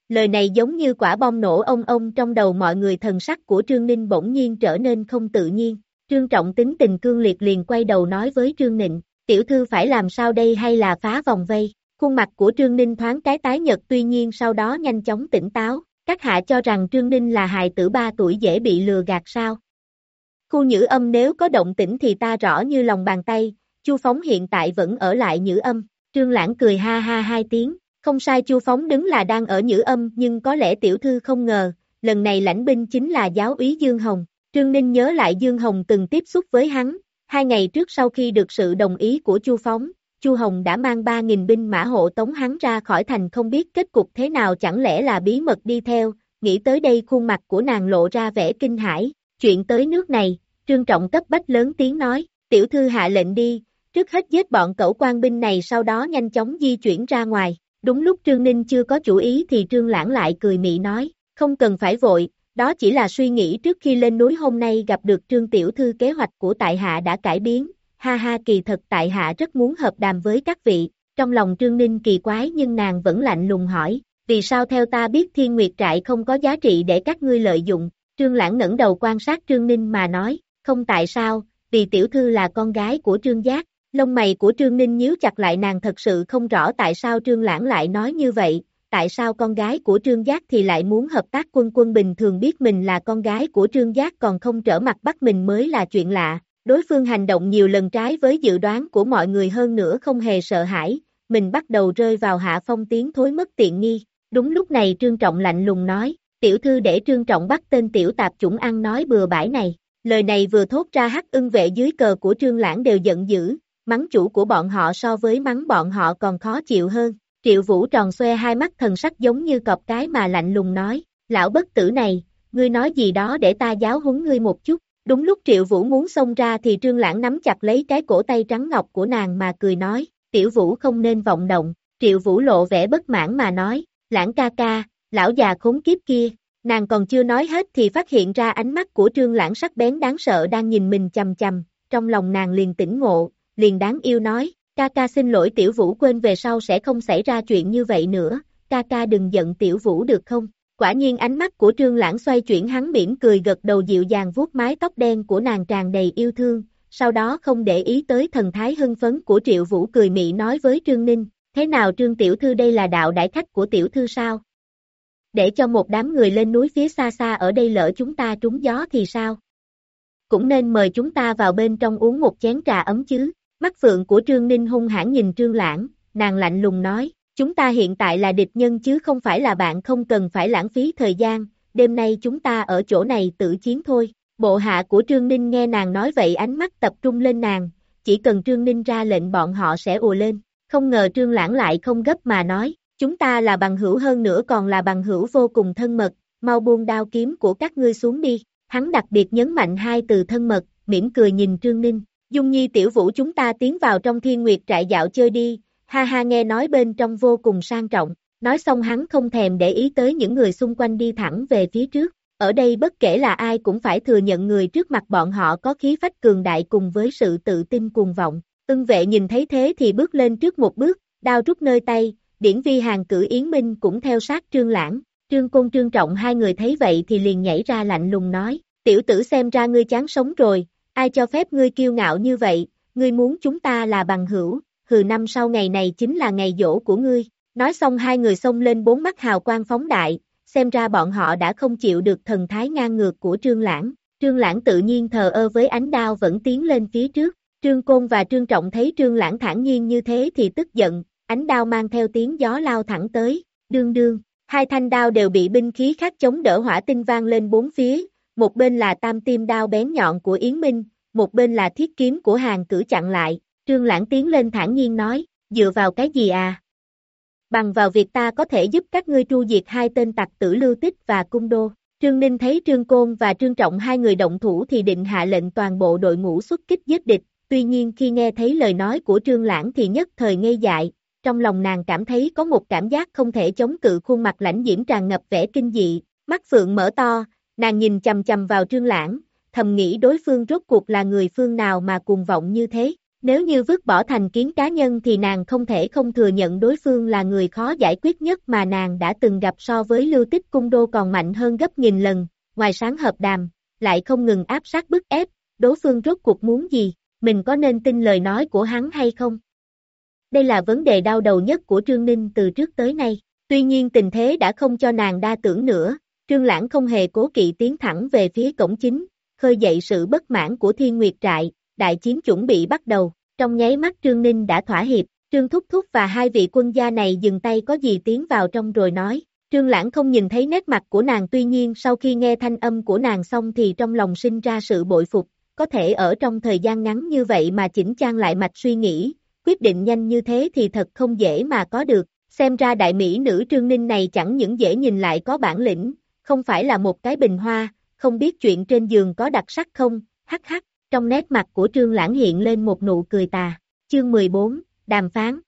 Speaker 2: Lời này giống như quả bom nổ ông ông trong đầu mọi người thần sắc của Trương Ninh bỗng nhiên trở nên không tự nhiên. Trương Trọng tính tình cương liệt liền quay đầu nói với Trương Nịnh, tiểu thư phải làm sao đây hay là phá vòng vây. Khuôn mặt của Trương Ninh thoáng cái tái nhật tuy nhiên sau đó nhanh chóng tỉnh táo, các hạ cho rằng Trương Ninh là hài tử ba tuổi dễ bị lừa gạt sao. Khu nhữ âm nếu có động tĩnh thì ta rõ như lòng bàn tay, Chu Phóng hiện tại vẫn ở lại nhữ âm, Trương Lãng cười ha ha hai tiếng, không sai Chu Phóng đứng là đang ở nhữ âm nhưng có lẽ tiểu thư không ngờ, lần này lãnh binh chính là giáo úy Dương Hồng. Trương Ninh nhớ lại Dương Hồng từng tiếp xúc với hắn, hai ngày trước sau khi được sự đồng ý của Chu Phóng, Chu Hồng đã mang 3.000 binh mã hộ tống hắn ra khỏi thành không biết kết cục thế nào chẳng lẽ là bí mật đi theo, nghĩ tới đây khuôn mặt của nàng lộ ra vẻ kinh hãi, chuyện tới nước này, Trương Trọng cấp bách lớn tiếng nói, tiểu thư hạ lệnh đi, trước hết giết bọn cẩu quan binh này sau đó nhanh chóng di chuyển ra ngoài, Đúng lúc Trương Ninh chưa có chủ ý thì Trương Lãng lại cười mị nói, không cần phải vội, đó chỉ là suy nghĩ trước khi lên núi hôm nay gặp được Trương Tiểu Thư kế hoạch của tại hạ đã cải biến, ha ha kỳ thật tại hạ rất muốn hợp đàm với các vị, trong lòng Trương Ninh kỳ quái nhưng nàng vẫn lạnh lùng hỏi, vì sao theo ta biết thiên nguyệt trại không có giá trị để các ngươi lợi dụng, Trương Lãng ngẩng đầu quan sát Trương Ninh mà nói, không tại sao, vì Tiểu Thư là con gái của Trương Giác, Lông mày của Trương Ninh nhíu chặt lại nàng thật sự không rõ tại sao Trương Lãng lại nói như vậy, tại sao con gái của Trương Giác thì lại muốn hợp tác quân quân bình thường biết mình là con gái của Trương Giác còn không trở mặt bắt mình mới là chuyện lạ, đối phương hành động nhiều lần trái với dự đoán của mọi người hơn nữa không hề sợ hãi, mình bắt đầu rơi vào hạ phong tiếng thối mất tiện nghi, đúng lúc này Trương Trọng lạnh lùng nói, tiểu thư để Trương Trọng bắt tên tiểu tạp chủng ăn nói bừa bãi này, lời này vừa thốt ra hắc ưng vệ dưới cờ của Trương Lãng đều giận dữ, mắng chủ của bọn họ so với mắng bọn họ còn khó chịu hơn. Triệu Vũ tròn xoe hai mắt thần sắc giống như cọp cái mà lạnh lùng nói, lão bất tử này, ngươi nói gì đó để ta giáo huấn ngươi một chút. Đúng lúc Triệu Vũ muốn xông ra thì Trương Lãng nắm chặt lấy cái cổ tay trắng ngọc của nàng mà cười nói, Tiểu Vũ không nên vọng động. Triệu Vũ lộ vẻ bất mãn mà nói, Lãng ca ca, lão già khốn kiếp kia, nàng còn chưa nói hết thì phát hiện ra ánh mắt của Trương Lãng sắc bén đáng sợ đang nhìn mình chầm chầm, trong lòng nàng liền tỉnh ngộ, liền đáng yêu nói, ca ca xin lỗi tiểu vũ quên về sau sẽ không xảy ra chuyện như vậy nữa, ca ca đừng giận tiểu vũ được không? Quả nhiên ánh mắt của trương lãng xoay chuyển hắn mỉm cười gật đầu dịu dàng vuốt mái tóc đen của nàng tràn đầy yêu thương, sau đó không để ý tới thần thái hưng phấn của triệu vũ cười mị nói với trương ninh, thế nào trương tiểu thư đây là đạo đại khách của tiểu thư sao? Để cho một đám người lên núi phía xa xa ở đây lỡ chúng ta trúng gió thì sao? Cũng nên mời chúng ta vào bên trong uống một chén trà ấm chứ. Mắt phượng của Trương Ninh hung hãn nhìn Trương Lãng, nàng lạnh lùng nói, chúng ta hiện tại là địch nhân chứ không phải là bạn không cần phải lãng phí thời gian, đêm nay chúng ta ở chỗ này tự chiến thôi. Bộ hạ của Trương Ninh nghe nàng nói vậy ánh mắt tập trung lên nàng, chỉ cần Trương Ninh ra lệnh bọn họ sẽ ùa lên, không ngờ Trương Lãng lại không gấp mà nói, chúng ta là bằng hữu hơn nữa còn là bằng hữu vô cùng thân mật, mau buông đao kiếm của các ngươi xuống đi, hắn đặc biệt nhấn mạnh hai từ thân mật, mỉm cười nhìn Trương Ninh, Dung Nhi tiểu vũ chúng ta tiến vào trong thiên nguyệt trại dạo chơi đi, ha ha nghe nói bên trong vô cùng sang trọng, nói xong hắn không thèm để ý tới những người xung quanh đi thẳng về phía trước, ở đây bất kể là ai cũng phải thừa nhận người trước mặt bọn họ có khí phách cường đại cùng với sự tự tin cuồng vọng, ưng vệ nhìn thấy thế thì bước lên trước một bước, đao rút nơi tay, điển vi hàng cử Yến Minh cũng theo sát trương lãng, trương côn trương trọng hai người thấy vậy thì liền nhảy ra lạnh lùng nói, tiểu tử xem ra ngươi chán sống rồi, ai cho phép ngươi kiêu ngạo như vậy, ngươi muốn chúng ta là bằng hữu, hừ năm sau ngày này chính là ngày dỗ của ngươi. Nói xong hai người xông lên bốn mắt hào quang phóng đại, xem ra bọn họ đã không chịu được thần thái ngang ngược của Trương Lãng. Trương Lãng tự nhiên thờ ơ với ánh đao vẫn tiến lên phía trước. Trương Côn và Trương Trọng thấy Trương Lãng thản nhiên như thế thì tức giận, ánh đao mang theo tiếng gió lao thẳng tới, đương đương, hai thanh đao đều bị binh khí khác chống đỡ hỏa tinh vang lên bốn phía, một bên là tam tim đao bén nhọn của Yến Minh, một bên là thiết kiếm của hàng cử chặn lại, Trương Lãng tiến lên thản nhiên nói, dựa vào cái gì à? Bằng vào việc ta có thể giúp các ngươi tru diệt hai tên tặc tử lưu tích và cung đô. Trương Ninh thấy Trương Côn và Trương Trọng hai người động thủ thì định hạ lệnh toàn bộ đội ngũ xuất kích giết địch, tuy nhiên khi nghe thấy lời nói của Trương Lãng thì nhất thời ngây dại, trong lòng nàng cảm thấy có một cảm giác không thể chống cự khuôn mặt lãnh diễm tràn ngập vẻ kinh dị, mắt phượng mở to, nàng nhìn chầm chầm vào Trương Lãng, thầm nghĩ đối phương rốt cuộc là người phương nào mà cuồng vọng như thế. Nếu như vứt bỏ thành kiến cá nhân thì nàng không thể không thừa nhận đối phương là người khó giải quyết nhất mà nàng đã từng gặp so với lưu tích cung đô còn mạnh hơn gấp nghìn lần, ngoài sáng hợp đàm, lại không ngừng áp sát bức ép, đối phương rốt cuộc muốn gì, mình có nên tin lời nói của hắn hay không? Đây là vấn đề đau đầu nhất của Trương Ninh từ trước tới nay, tuy nhiên tình thế đã không cho nàng đa tưởng nữa, Trương Lãng không hề cố kỵ tiến thẳng về phía cổng chính, khơi dậy sự bất mãn của Thiên Nguyệt Trại, đại chiến chuẩn bị bắt đầu, trong nháy mắt Trương Ninh đã thỏa hiệp, Trương Thúc Thúc và hai vị quân gia này dừng tay có gì tiến vào trong rồi nói, Trương Lãng không nhìn thấy nét mặt của nàng tuy nhiên sau khi nghe thanh âm của nàng xong thì trong lòng sinh ra sự bội phục, có thể ở trong thời gian ngắn như vậy mà chỉnh trang lại mạch suy nghĩ, quyết định nhanh như thế thì thật không dễ mà có được, xem ra đại mỹ nữ Trương Ninh này chẳng những dễ nhìn lại có bản lĩnh, không phải là một cái bình hoa, không biết chuyện trên giường có đặc sắc không, hắc hắc, trong nét mặt của Trương Lãng hiện lên một nụ cười tà. Chương 14, Đàm phán.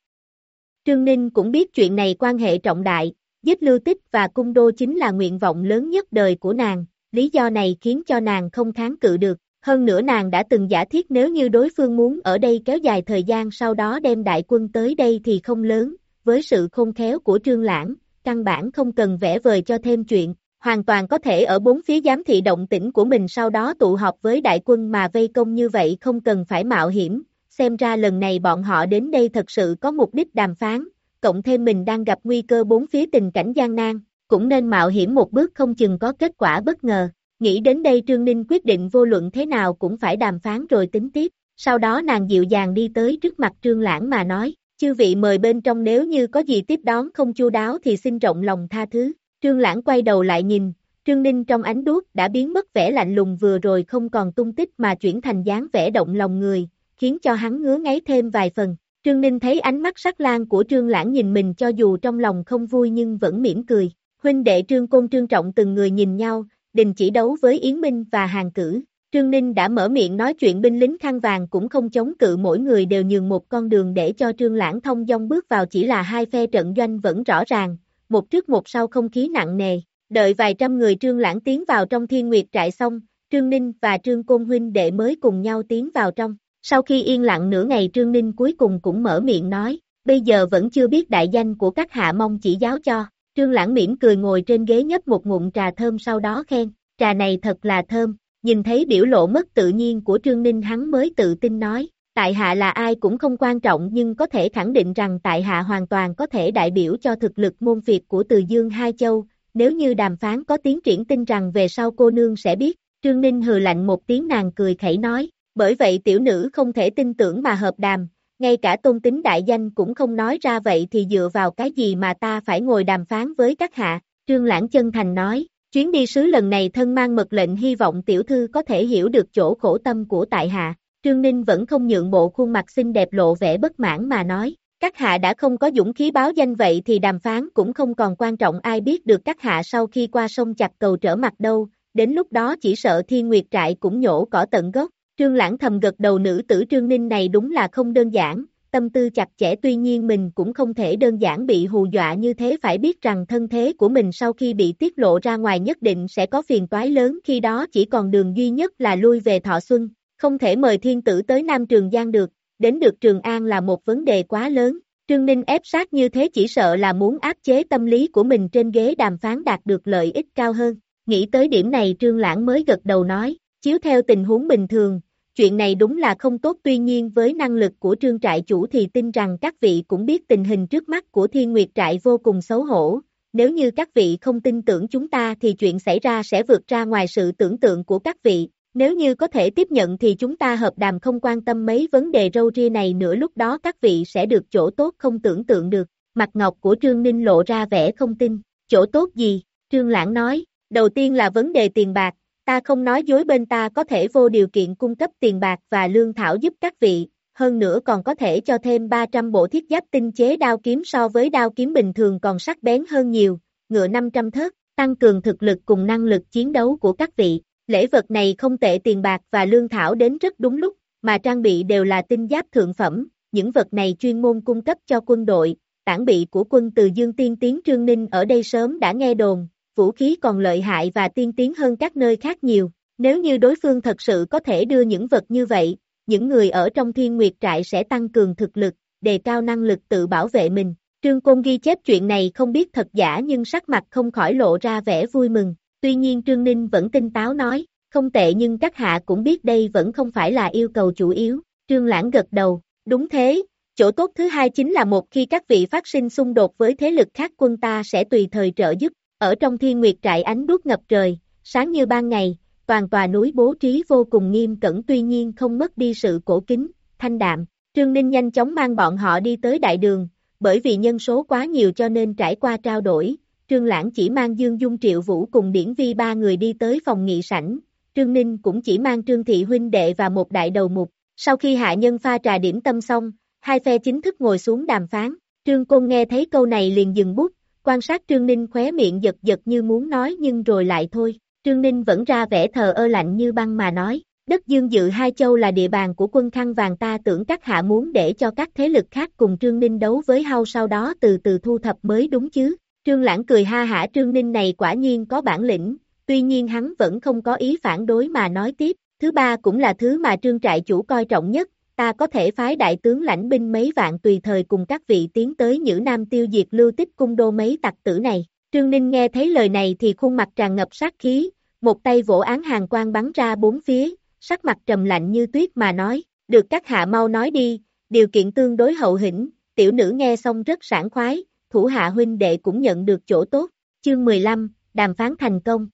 Speaker 2: Trương Ninh cũng biết chuyện này quan hệ trọng đại, giết lưu tích và cung đô chính là nguyện vọng lớn nhất đời của nàng, lý do này khiến cho nàng không kháng cự được. Hơn nữa nàng đã từng giả thiết nếu như đối phương muốn ở đây kéo dài thời gian sau đó đem đại quân tới đây thì không lớn, với sự khôn khéo của Trương Lãng, căn bản không cần vẽ vời cho thêm chuyện, hoàn toàn có thể ở bốn phía giám thị động tĩnh của mình sau đó tụ họp với đại quân mà vây công như vậy không cần phải mạo hiểm, xem ra lần này bọn họ đến đây thật sự có mục đích đàm phán, cộng thêm mình đang gặp nguy cơ bốn phía tình cảnh gian nan, cũng nên mạo hiểm một bước không chừng có kết quả bất ngờ. Nghĩ đến đây Trương Ninh quyết định vô luận thế nào cũng phải đàm phán rồi tính tiếp, sau đó nàng dịu dàng đi tới trước mặt Trương Lãng mà nói, chư vị mời bên trong nếu như có gì tiếp đón không chu đáo thì xin rộng lòng tha thứ. Trương Lãng quay đầu lại nhìn, Trương Ninh trong ánh đuốc đã biến mất vẻ lạnh lùng vừa rồi không còn tung tích mà chuyển thành dáng vẻ động lòng người, khiến cho hắn ngứa ngáy thêm vài phần. Trương Ninh thấy ánh mắt sắc lan của Trương Lãng nhìn mình cho dù trong lòng không vui nhưng vẫn mỉm cười. Huynh đệ Trương Côn Trương Trọng từng người nhìn nhau, đình chỉ đấu với Yến Minh và Hàng Cử. Trương Ninh đã mở miệng nói chuyện binh lính khăn vàng cũng không chống cự mỗi người đều nhường một con đường để cho Trương Lãng thông dong bước vào chỉ là hai phe trận doanh vẫn rõ ràng, một trước một sau không khí nặng nề. Đợi vài trăm người Trương Lãng tiến vào trong thiên nguyệt trại xong, Trương Ninh và Trương Côn Huynh đệ mới cùng nhau tiến vào trong. Sau khi yên lặng nửa ngày Trương Ninh cuối cùng cũng mở miệng nói, bây giờ vẫn chưa biết đại danh của các hạ mong chỉ giáo cho. Trương Lãng mỉm cười ngồi trên ghế nhấp một ngụm trà thơm sau đó khen, trà này thật là thơm, nhìn thấy biểu lộ mất tự nhiên của Trương Ninh hắn mới tự tin nói, tại hạ là ai cũng không quan trọng nhưng có thể khẳng định rằng tại hạ hoàn toàn có thể đại biểu cho thực lực môn việt của Từ Dương Hai Châu, nếu như đàm phán có tiến triển tin rằng về sau cô nương sẽ biết, Trương Ninh hừ lạnh một tiếng nàng cười khẩy nói, bởi vậy tiểu nữ không thể tin tưởng mà hợp đàm, ngay cả tôn tính đại danh cũng không nói ra vậy thì dựa vào cái gì mà ta phải ngồi đàm phán với các hạ, Trương Lãng chân thành nói, chuyến đi sứ lần này thân mang mật lệnh hy vọng tiểu thư có thể hiểu được chỗ khổ tâm của tại hạ, Trương Ninh vẫn không nhượng bộ khuôn mặt xinh đẹp lộ vẻ bất mãn mà nói, các hạ đã không có dũng khí báo danh vậy thì đàm phán cũng không còn quan trọng ai biết được các hạ sau khi qua sông chặt cầu trở mặt đâu, đến lúc đó chỉ sợ thiên nguyệt trại cũng nhổ cỏ tận gốc. Trương Lãng thầm gật đầu nữ tử Trương Ninh này đúng là không đơn giản, tâm tư chặt chẽ tuy nhiên mình cũng không thể đơn giản bị hù dọa như thế phải biết rằng thân thế của mình sau khi bị tiết lộ ra ngoài nhất định sẽ có phiền toái lớn khi đó chỉ còn đường duy nhất là lui về Thọ Xuân, không thể mời thiên tử tới Nam Trường Giang được, đến được Trường An là một vấn đề quá lớn. Trương Ninh ép sát như thế chỉ sợ là muốn áp chế tâm lý của mình trên ghế đàm phán đạt được lợi ích cao hơn. Nghĩ tới điểm này Trương Lãng mới gật đầu nói, chiếu theo tình huống bình thường, chuyện này đúng là không tốt tuy nhiên với năng lực của trương trại chủ thì tin rằng các vị cũng biết tình hình trước mắt của thiên nguyệt trại vô cùng xấu hổ, nếu như các vị không tin tưởng chúng ta thì chuyện xảy ra sẽ vượt ra ngoài sự tưởng tượng của các vị, nếu như có thể tiếp nhận thì chúng ta hợp đàm không quan tâm mấy vấn đề râu ria này nữa lúc đó các vị sẽ được chỗ tốt không tưởng tượng được. Mặt ngọc của Trương Ninh lộ ra vẻ không tin, chỗ tốt gì? Trương Lãng nói, đầu tiên là vấn đề tiền bạc, ta không nói dối bên ta có thể vô điều kiện cung cấp tiền bạc và lương thảo giúp các vị, hơn nữa còn có thể cho thêm 300 bộ thiết giáp tinh chế đao kiếm so với đao kiếm bình thường còn sắc bén hơn nhiều, ngựa 500 thớt, tăng cường thực lực cùng năng lực chiến đấu của các vị. Lễ vật này không tệ tiền bạc và lương thảo đến rất đúng lúc, mà trang bị đều là tinh giáp thượng phẩm, những vật này chuyên môn cung cấp cho quân đội, tản bị của quân từ Dương Tiên Tiến Trương Ninh ở đây sớm đã nghe đồn, vũ khí còn lợi hại và tiên tiến hơn các nơi khác nhiều, nếu như đối phương thật sự có thể đưa những vật như vậy, những người ở trong thiên nguyệt trại sẽ tăng cường thực lực, đề cao năng lực tự bảo vệ mình. Trương Côn ghi chép chuyện này không biết thật giả nhưng sắc mặt không khỏi lộ ra vẻ vui mừng, tuy nhiên Trương Ninh vẫn tinh táo nói, không tệ nhưng các hạ cũng biết đây vẫn không phải là yêu cầu chủ yếu, Trương Lãng gật đầu, đúng thế, chỗ tốt thứ hai chính là một khi các vị phát sinh xung đột với thế lực khác quân ta sẽ tùy thời trợ giúp, ở trong thiên nguyệt trại ánh đuốc ngập trời, sáng như ban ngày, toàn tòa núi bố trí vô cùng nghiêm cẩn tuy nhiên không mất đi sự cổ kính, thanh đạm. Trương Ninh nhanh chóng mang bọn họ đi tới đại đường, bởi vì nhân số quá nhiều cho nên trải qua trao đổi, Trương Lãng chỉ mang Dương Dung Triệu Vũ cùng Điển Vi ba người đi tới phòng nghị sảnh, Trương Ninh cũng chỉ mang Trương Thị huynh đệ và một đại đầu mục. Sau khi hạ nhân pha trà điểm tâm xong, hai phe chính thức ngồi xuống đàm phán. Trương Côn nghe thấy câu này liền dừng bút, quan sát Trương Ninh khóe miệng giật giật như muốn nói nhưng rồi lại thôi. Trương Ninh vẫn ra vẻ thờ ơ lạnh như băng mà nói, đất dương dự hai châu là địa bàn của quân khăn vàng ta tưởng các hạ muốn để cho các thế lực khác cùng Trương Ninh đấu với hao sau đó từ từ thu thập mới đúng chứ. Trương Lãng cười ha hả Trương Ninh này quả nhiên có bản lĩnh, tuy nhiên hắn vẫn không có ý phản đối mà nói tiếp, thứ ba cũng là thứ mà Trương Trại chủ coi trọng nhất, ta có thể phái đại tướng lãnh binh mấy vạn tùy thời cùng các vị tiến tới Nhữ Nam tiêu diệt lưu tích cung đô mấy tặc tử này. Trương Ninh nghe thấy lời này thì khuôn mặt tràn ngập sát khí, một tay vỗ án hàng quan bắn ra bốn phía, sắc mặt trầm lạnh như tuyết mà nói, được các hạ mau nói đi, điều kiện tương đối hậu hĩnh, tiểu nữ nghe xong rất sảng khoái, thủ hạ huynh đệ cũng nhận được chỗ tốt. Chương 15, đàm phán thành công.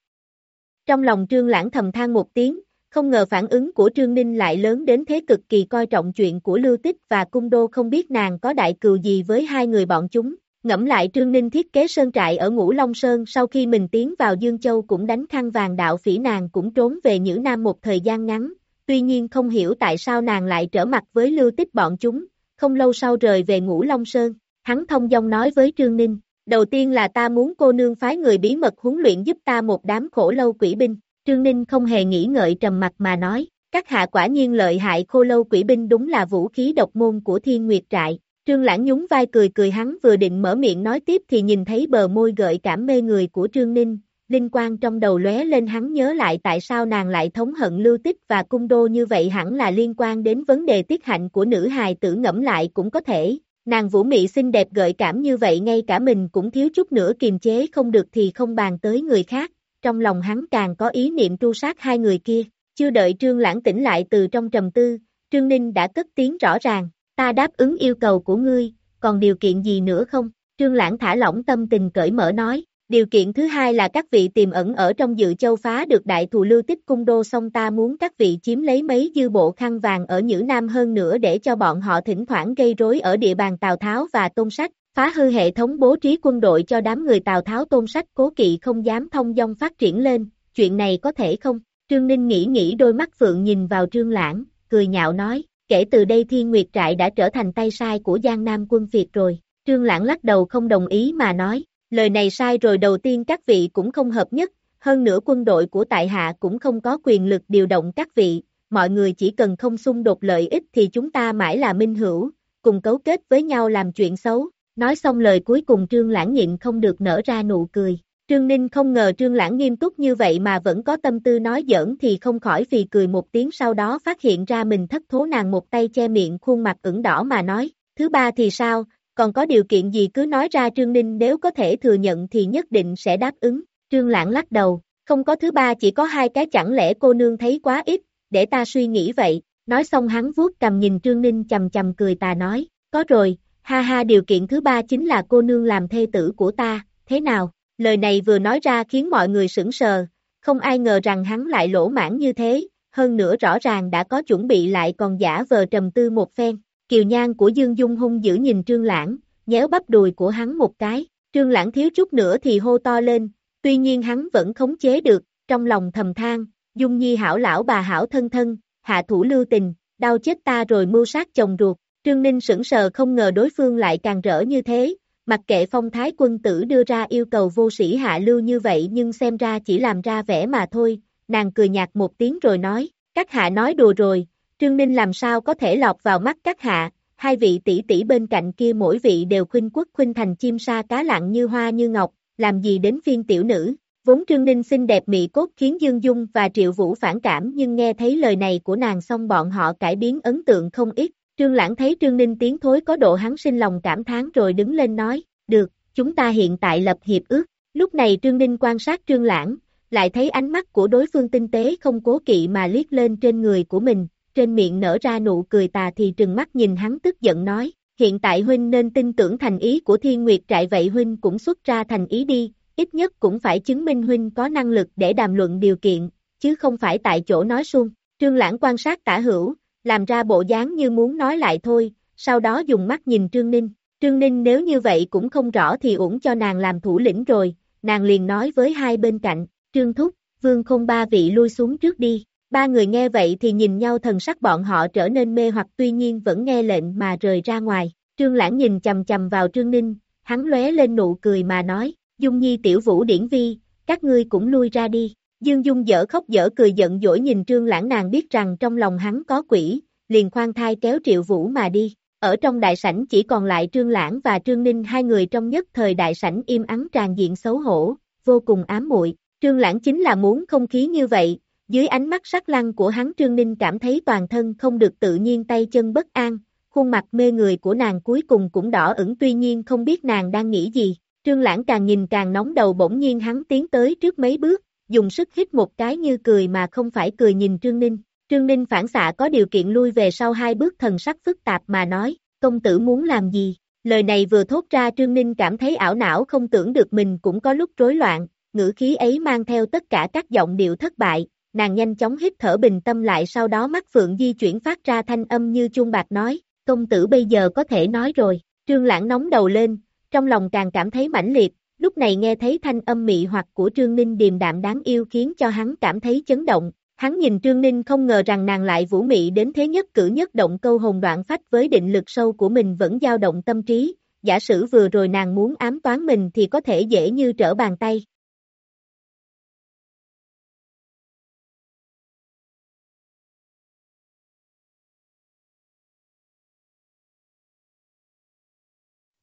Speaker 2: Trong lòng Trương Lãng thầm than một tiếng, không ngờ phản ứng của Trương Ninh lại lớn đến thế cực kỳ coi trọng chuyện của Lưu Tích và Cung Đô không biết nàng có đại cừu gì với hai người bọn chúng. Ngẫm lại Trương Ninh thiết kế sơn trại ở Ngũ Long Sơn sau khi mình tiến vào Dương Châu cũng đánh khăn vàng đạo phỉ nàng cũng trốn về Nhữ Nam một thời gian ngắn, tuy nhiên không hiểu tại sao nàng lại trở mặt với lưu tích bọn chúng, không lâu sau rời về Ngũ Long Sơn, hắn thông dong nói với Trương Ninh, đầu tiên là ta muốn cô nương phái người bí mật huấn luyện giúp ta một đám khổ lâu quỷ binh, Trương Ninh không hề nghĩ ngợi trầm mặt mà nói, các hạ quả nhiên lợi hại khô lâu quỷ binh đúng là vũ khí độc môn của thiên nguyệt trại, Trương Lãng nhún vai cười cười hắn vừa định mở miệng nói tiếp thì nhìn thấy bờ môi gợi cảm mê người của Trương Ninh, linh quang trong đầu lóe lên hắn nhớ lại tại sao nàng lại thống hận lưu tích và cung đô như vậy hẳn là liên quan đến vấn đề tiết hạnh của nữ hài tử ngẫm lại cũng có thể, nàng vũ mị xinh đẹp gợi cảm như vậy ngay cả mình cũng thiếu chút nữa kiềm chế không được thì không bàn tới người khác, trong lòng hắn càng có ý niệm tru sát hai người kia, chưa đợi Trương Lãng tỉnh lại từ trong trầm tư, Trương Ninh đã cất tiếng rõ ràng, ta đáp ứng yêu cầu của ngươi, còn điều kiện gì nữa không? Trương Lãng thả lỏng tâm tình cởi mở nói, điều kiện thứ hai là các vị tiềm ẩn ở trong dự châu phá được đại thù lưu tích cung đô xong ta muốn các vị chiếm lấy mấy dư bộ khăn vàng ở Nhữ Nam hơn nữa để cho bọn họ thỉnh thoảng gây rối ở địa bàn Tào Tháo và Tôn Sách, phá hư hệ thống bố trí quân đội cho đám người Tào Tháo Tôn Sách cố kỵ không dám thông dong phát triển lên, chuyện này có thể không? Trương Ninh nghĩ nghĩ đôi mắt phượng nhìn vào Trương Lãng, cười nhạo nói, kể từ đây Thiên Nguyệt Trại đã trở thành tay sai của Giang Nam quân Việt rồi. Trương Lãng lắc đầu không đồng ý mà nói, lời này sai rồi đầu tiên các vị cũng không hợp nhất, hơn nữa quân đội của tại hạ cũng không có quyền lực điều động các vị, mọi người chỉ cần không xung đột lợi ích thì chúng ta mãi là minh hữu, cùng cấu kết với nhau làm chuyện xấu. Nói xong lời cuối cùng Trương Lãng nhịn không được nở ra nụ cười. Trương Ninh không ngờ Trương Lãng nghiêm túc như vậy mà vẫn có tâm tư nói giỡn thì không khỏi vì cười một tiếng sau đó phát hiện ra mình thất thố nàng một tay che miệng khuôn mặt ửng đỏ mà nói, thứ ba thì sao, còn có điều kiện gì cứ nói ra Trương Ninh nếu có thể thừa nhận thì nhất định sẽ đáp ứng, Trương Lãng lắc đầu, không có thứ ba chỉ có hai cái chẳng lẽ cô nương thấy quá ít, để ta suy nghĩ vậy, nói xong hắn vuốt cầm nhìn Trương Ninh chầm chầm cười tà nói, có rồi, ha ha điều kiện thứ ba chính là cô nương làm thê tử của ta, thế nào? Lời này vừa nói ra khiến mọi người sững sờ, không ai ngờ rằng hắn lại lỗ mãn như thế, hơn nữa rõ ràng đã có chuẩn bị lại còn giả vờ trầm tư một phen. Kiều nhan của Dương Dung hung dữ nhìn Trương Lãng, nhéo bắp đùi của hắn một cái, Trương Lãng thiếu chút nữa thì hô to lên, tuy nhiên hắn vẫn khống chế được, trong lòng thầm than, Dung Nhi hảo lão bà hảo thân thân, hạ thủ lưu tình, đau chết ta rồi mưu sát chồng ruột, Trương Ninh sững sờ không ngờ đối phương lại càng rỡ như thế, mặc kệ phong thái quân tử đưa ra yêu cầu vô sĩ hạ lưu như vậy nhưng xem ra chỉ làm ra vẻ mà thôi, nàng cười nhạt một tiếng rồi nói, các hạ nói đùa rồi, Trương Ninh làm sao có thể lọt vào mắt các hạ, hai vị tỷ tỷ bên cạnh kia mỗi vị đều khuynh quốc khuynh thành chim sa cá lặng như hoa như ngọc, làm gì đến phiên tiểu nữ. Vốn Trương Ninh xinh đẹp mị cốt khiến Dương Dung và Triệu Vũ phản cảm nhưng nghe thấy lời này của nàng xong bọn họ cải biến ấn tượng không ít. Trương Lãng thấy Trương Ninh tiến thối có độ hắn sinh lòng cảm thán rồi đứng lên nói, được, chúng ta hiện tại lập hiệp ước. Lúc này Trương Ninh quan sát Trương Lãng, lại thấy ánh mắt của đối phương tinh tế không cố kỵ mà liếc lên trên người của mình, trên miệng nở ra nụ cười tà thì trừng mắt nhìn hắn tức giận nói, hiện tại huynh nên tin tưởng thành ý của thiên nguyệt trại vậy huynh cũng xuất ra thành ý đi, ít nhất cũng phải chứng minh huynh có năng lực để đàm luận điều kiện, chứ không phải tại chỗ nói suông. Trương Lãng quan sát tả hữu, làm ra bộ dáng như muốn nói lại thôi, sau đó dùng mắt nhìn Trương Ninh. Trương Ninh nếu như vậy cũng không rõ thì uổng cho nàng làm thủ lĩnh rồi, nàng liền nói với hai bên cạnh, Trương Thúc, Vương không ba vị lui xuống trước đi. Ba người nghe vậy thì nhìn nhau thần sắc bọn họ trở nên mê hoặc tuy nhiên vẫn nghe lệnh mà rời ra ngoài. Trương Lãng nhìn chầm chầm vào Trương Ninh, hắn lóe lên nụ cười mà nói, Dung Nhi tiểu vũ điển vi, các ngươi cũng lui ra đi. Dương Dung dở khóc dở cười giận dỗi nhìn Trương Lãng nàng biết rằng trong lòng hắn có quỷ, liền khoan thai kéo Triệu Vũ mà đi. Ở trong đại sảnh chỉ còn lại Trương Lãng và Trương Ninh hai người trong nhất thời đại sảnh im ắng tràn diện xấu hổ, vô cùng ám muội. Trương Lãng chính là muốn không khí như vậy, dưới ánh mắt sắc lăng của hắn Trương Ninh cảm thấy toàn thân không được tự nhiên tay chân bất an, khuôn mặt mê người của nàng cuối cùng cũng đỏ ửng tuy nhiên không biết nàng đang nghĩ gì. Trương Lãng càng nhìn càng nóng đầu bỗng nhiên hắn tiến tới trước mấy bước, dùng sức hít một cái như cười mà không phải cười nhìn Trương Ninh. Trương Ninh phản xạ có điều kiện lui về sau hai bước thần sắc phức tạp mà nói, công tử muốn làm gì? Lời này vừa thốt ra Trương Ninh cảm thấy ảo não không tưởng được mình cũng có lúc rối loạn, ngữ khí ấy mang theo tất cả các giọng điệu thất bại, nàng nhanh chóng hít thở bình tâm lại sau đó mắt phượng di chuyển phát ra thanh âm như chuông bạc nói, công tử bây giờ có thể nói rồi, trương lãng nóng đầu lên, trong lòng càng cảm thấy mãnh liệt, lúc này nghe thấy thanh âm mị hoặc của trương ninh điềm đạm đáng yêu khiến cho hắn cảm thấy chấn động, hắn nhìn trương ninh không ngờ rằng nàng lại vũ mị đến thế nhất cử nhất động câu hồn đoạn phách với định lực sâu của mình vẫn dao động tâm trí, giả sử vừa rồi nàng muốn ám toán mình thì có thể dễ như trở bàn tay,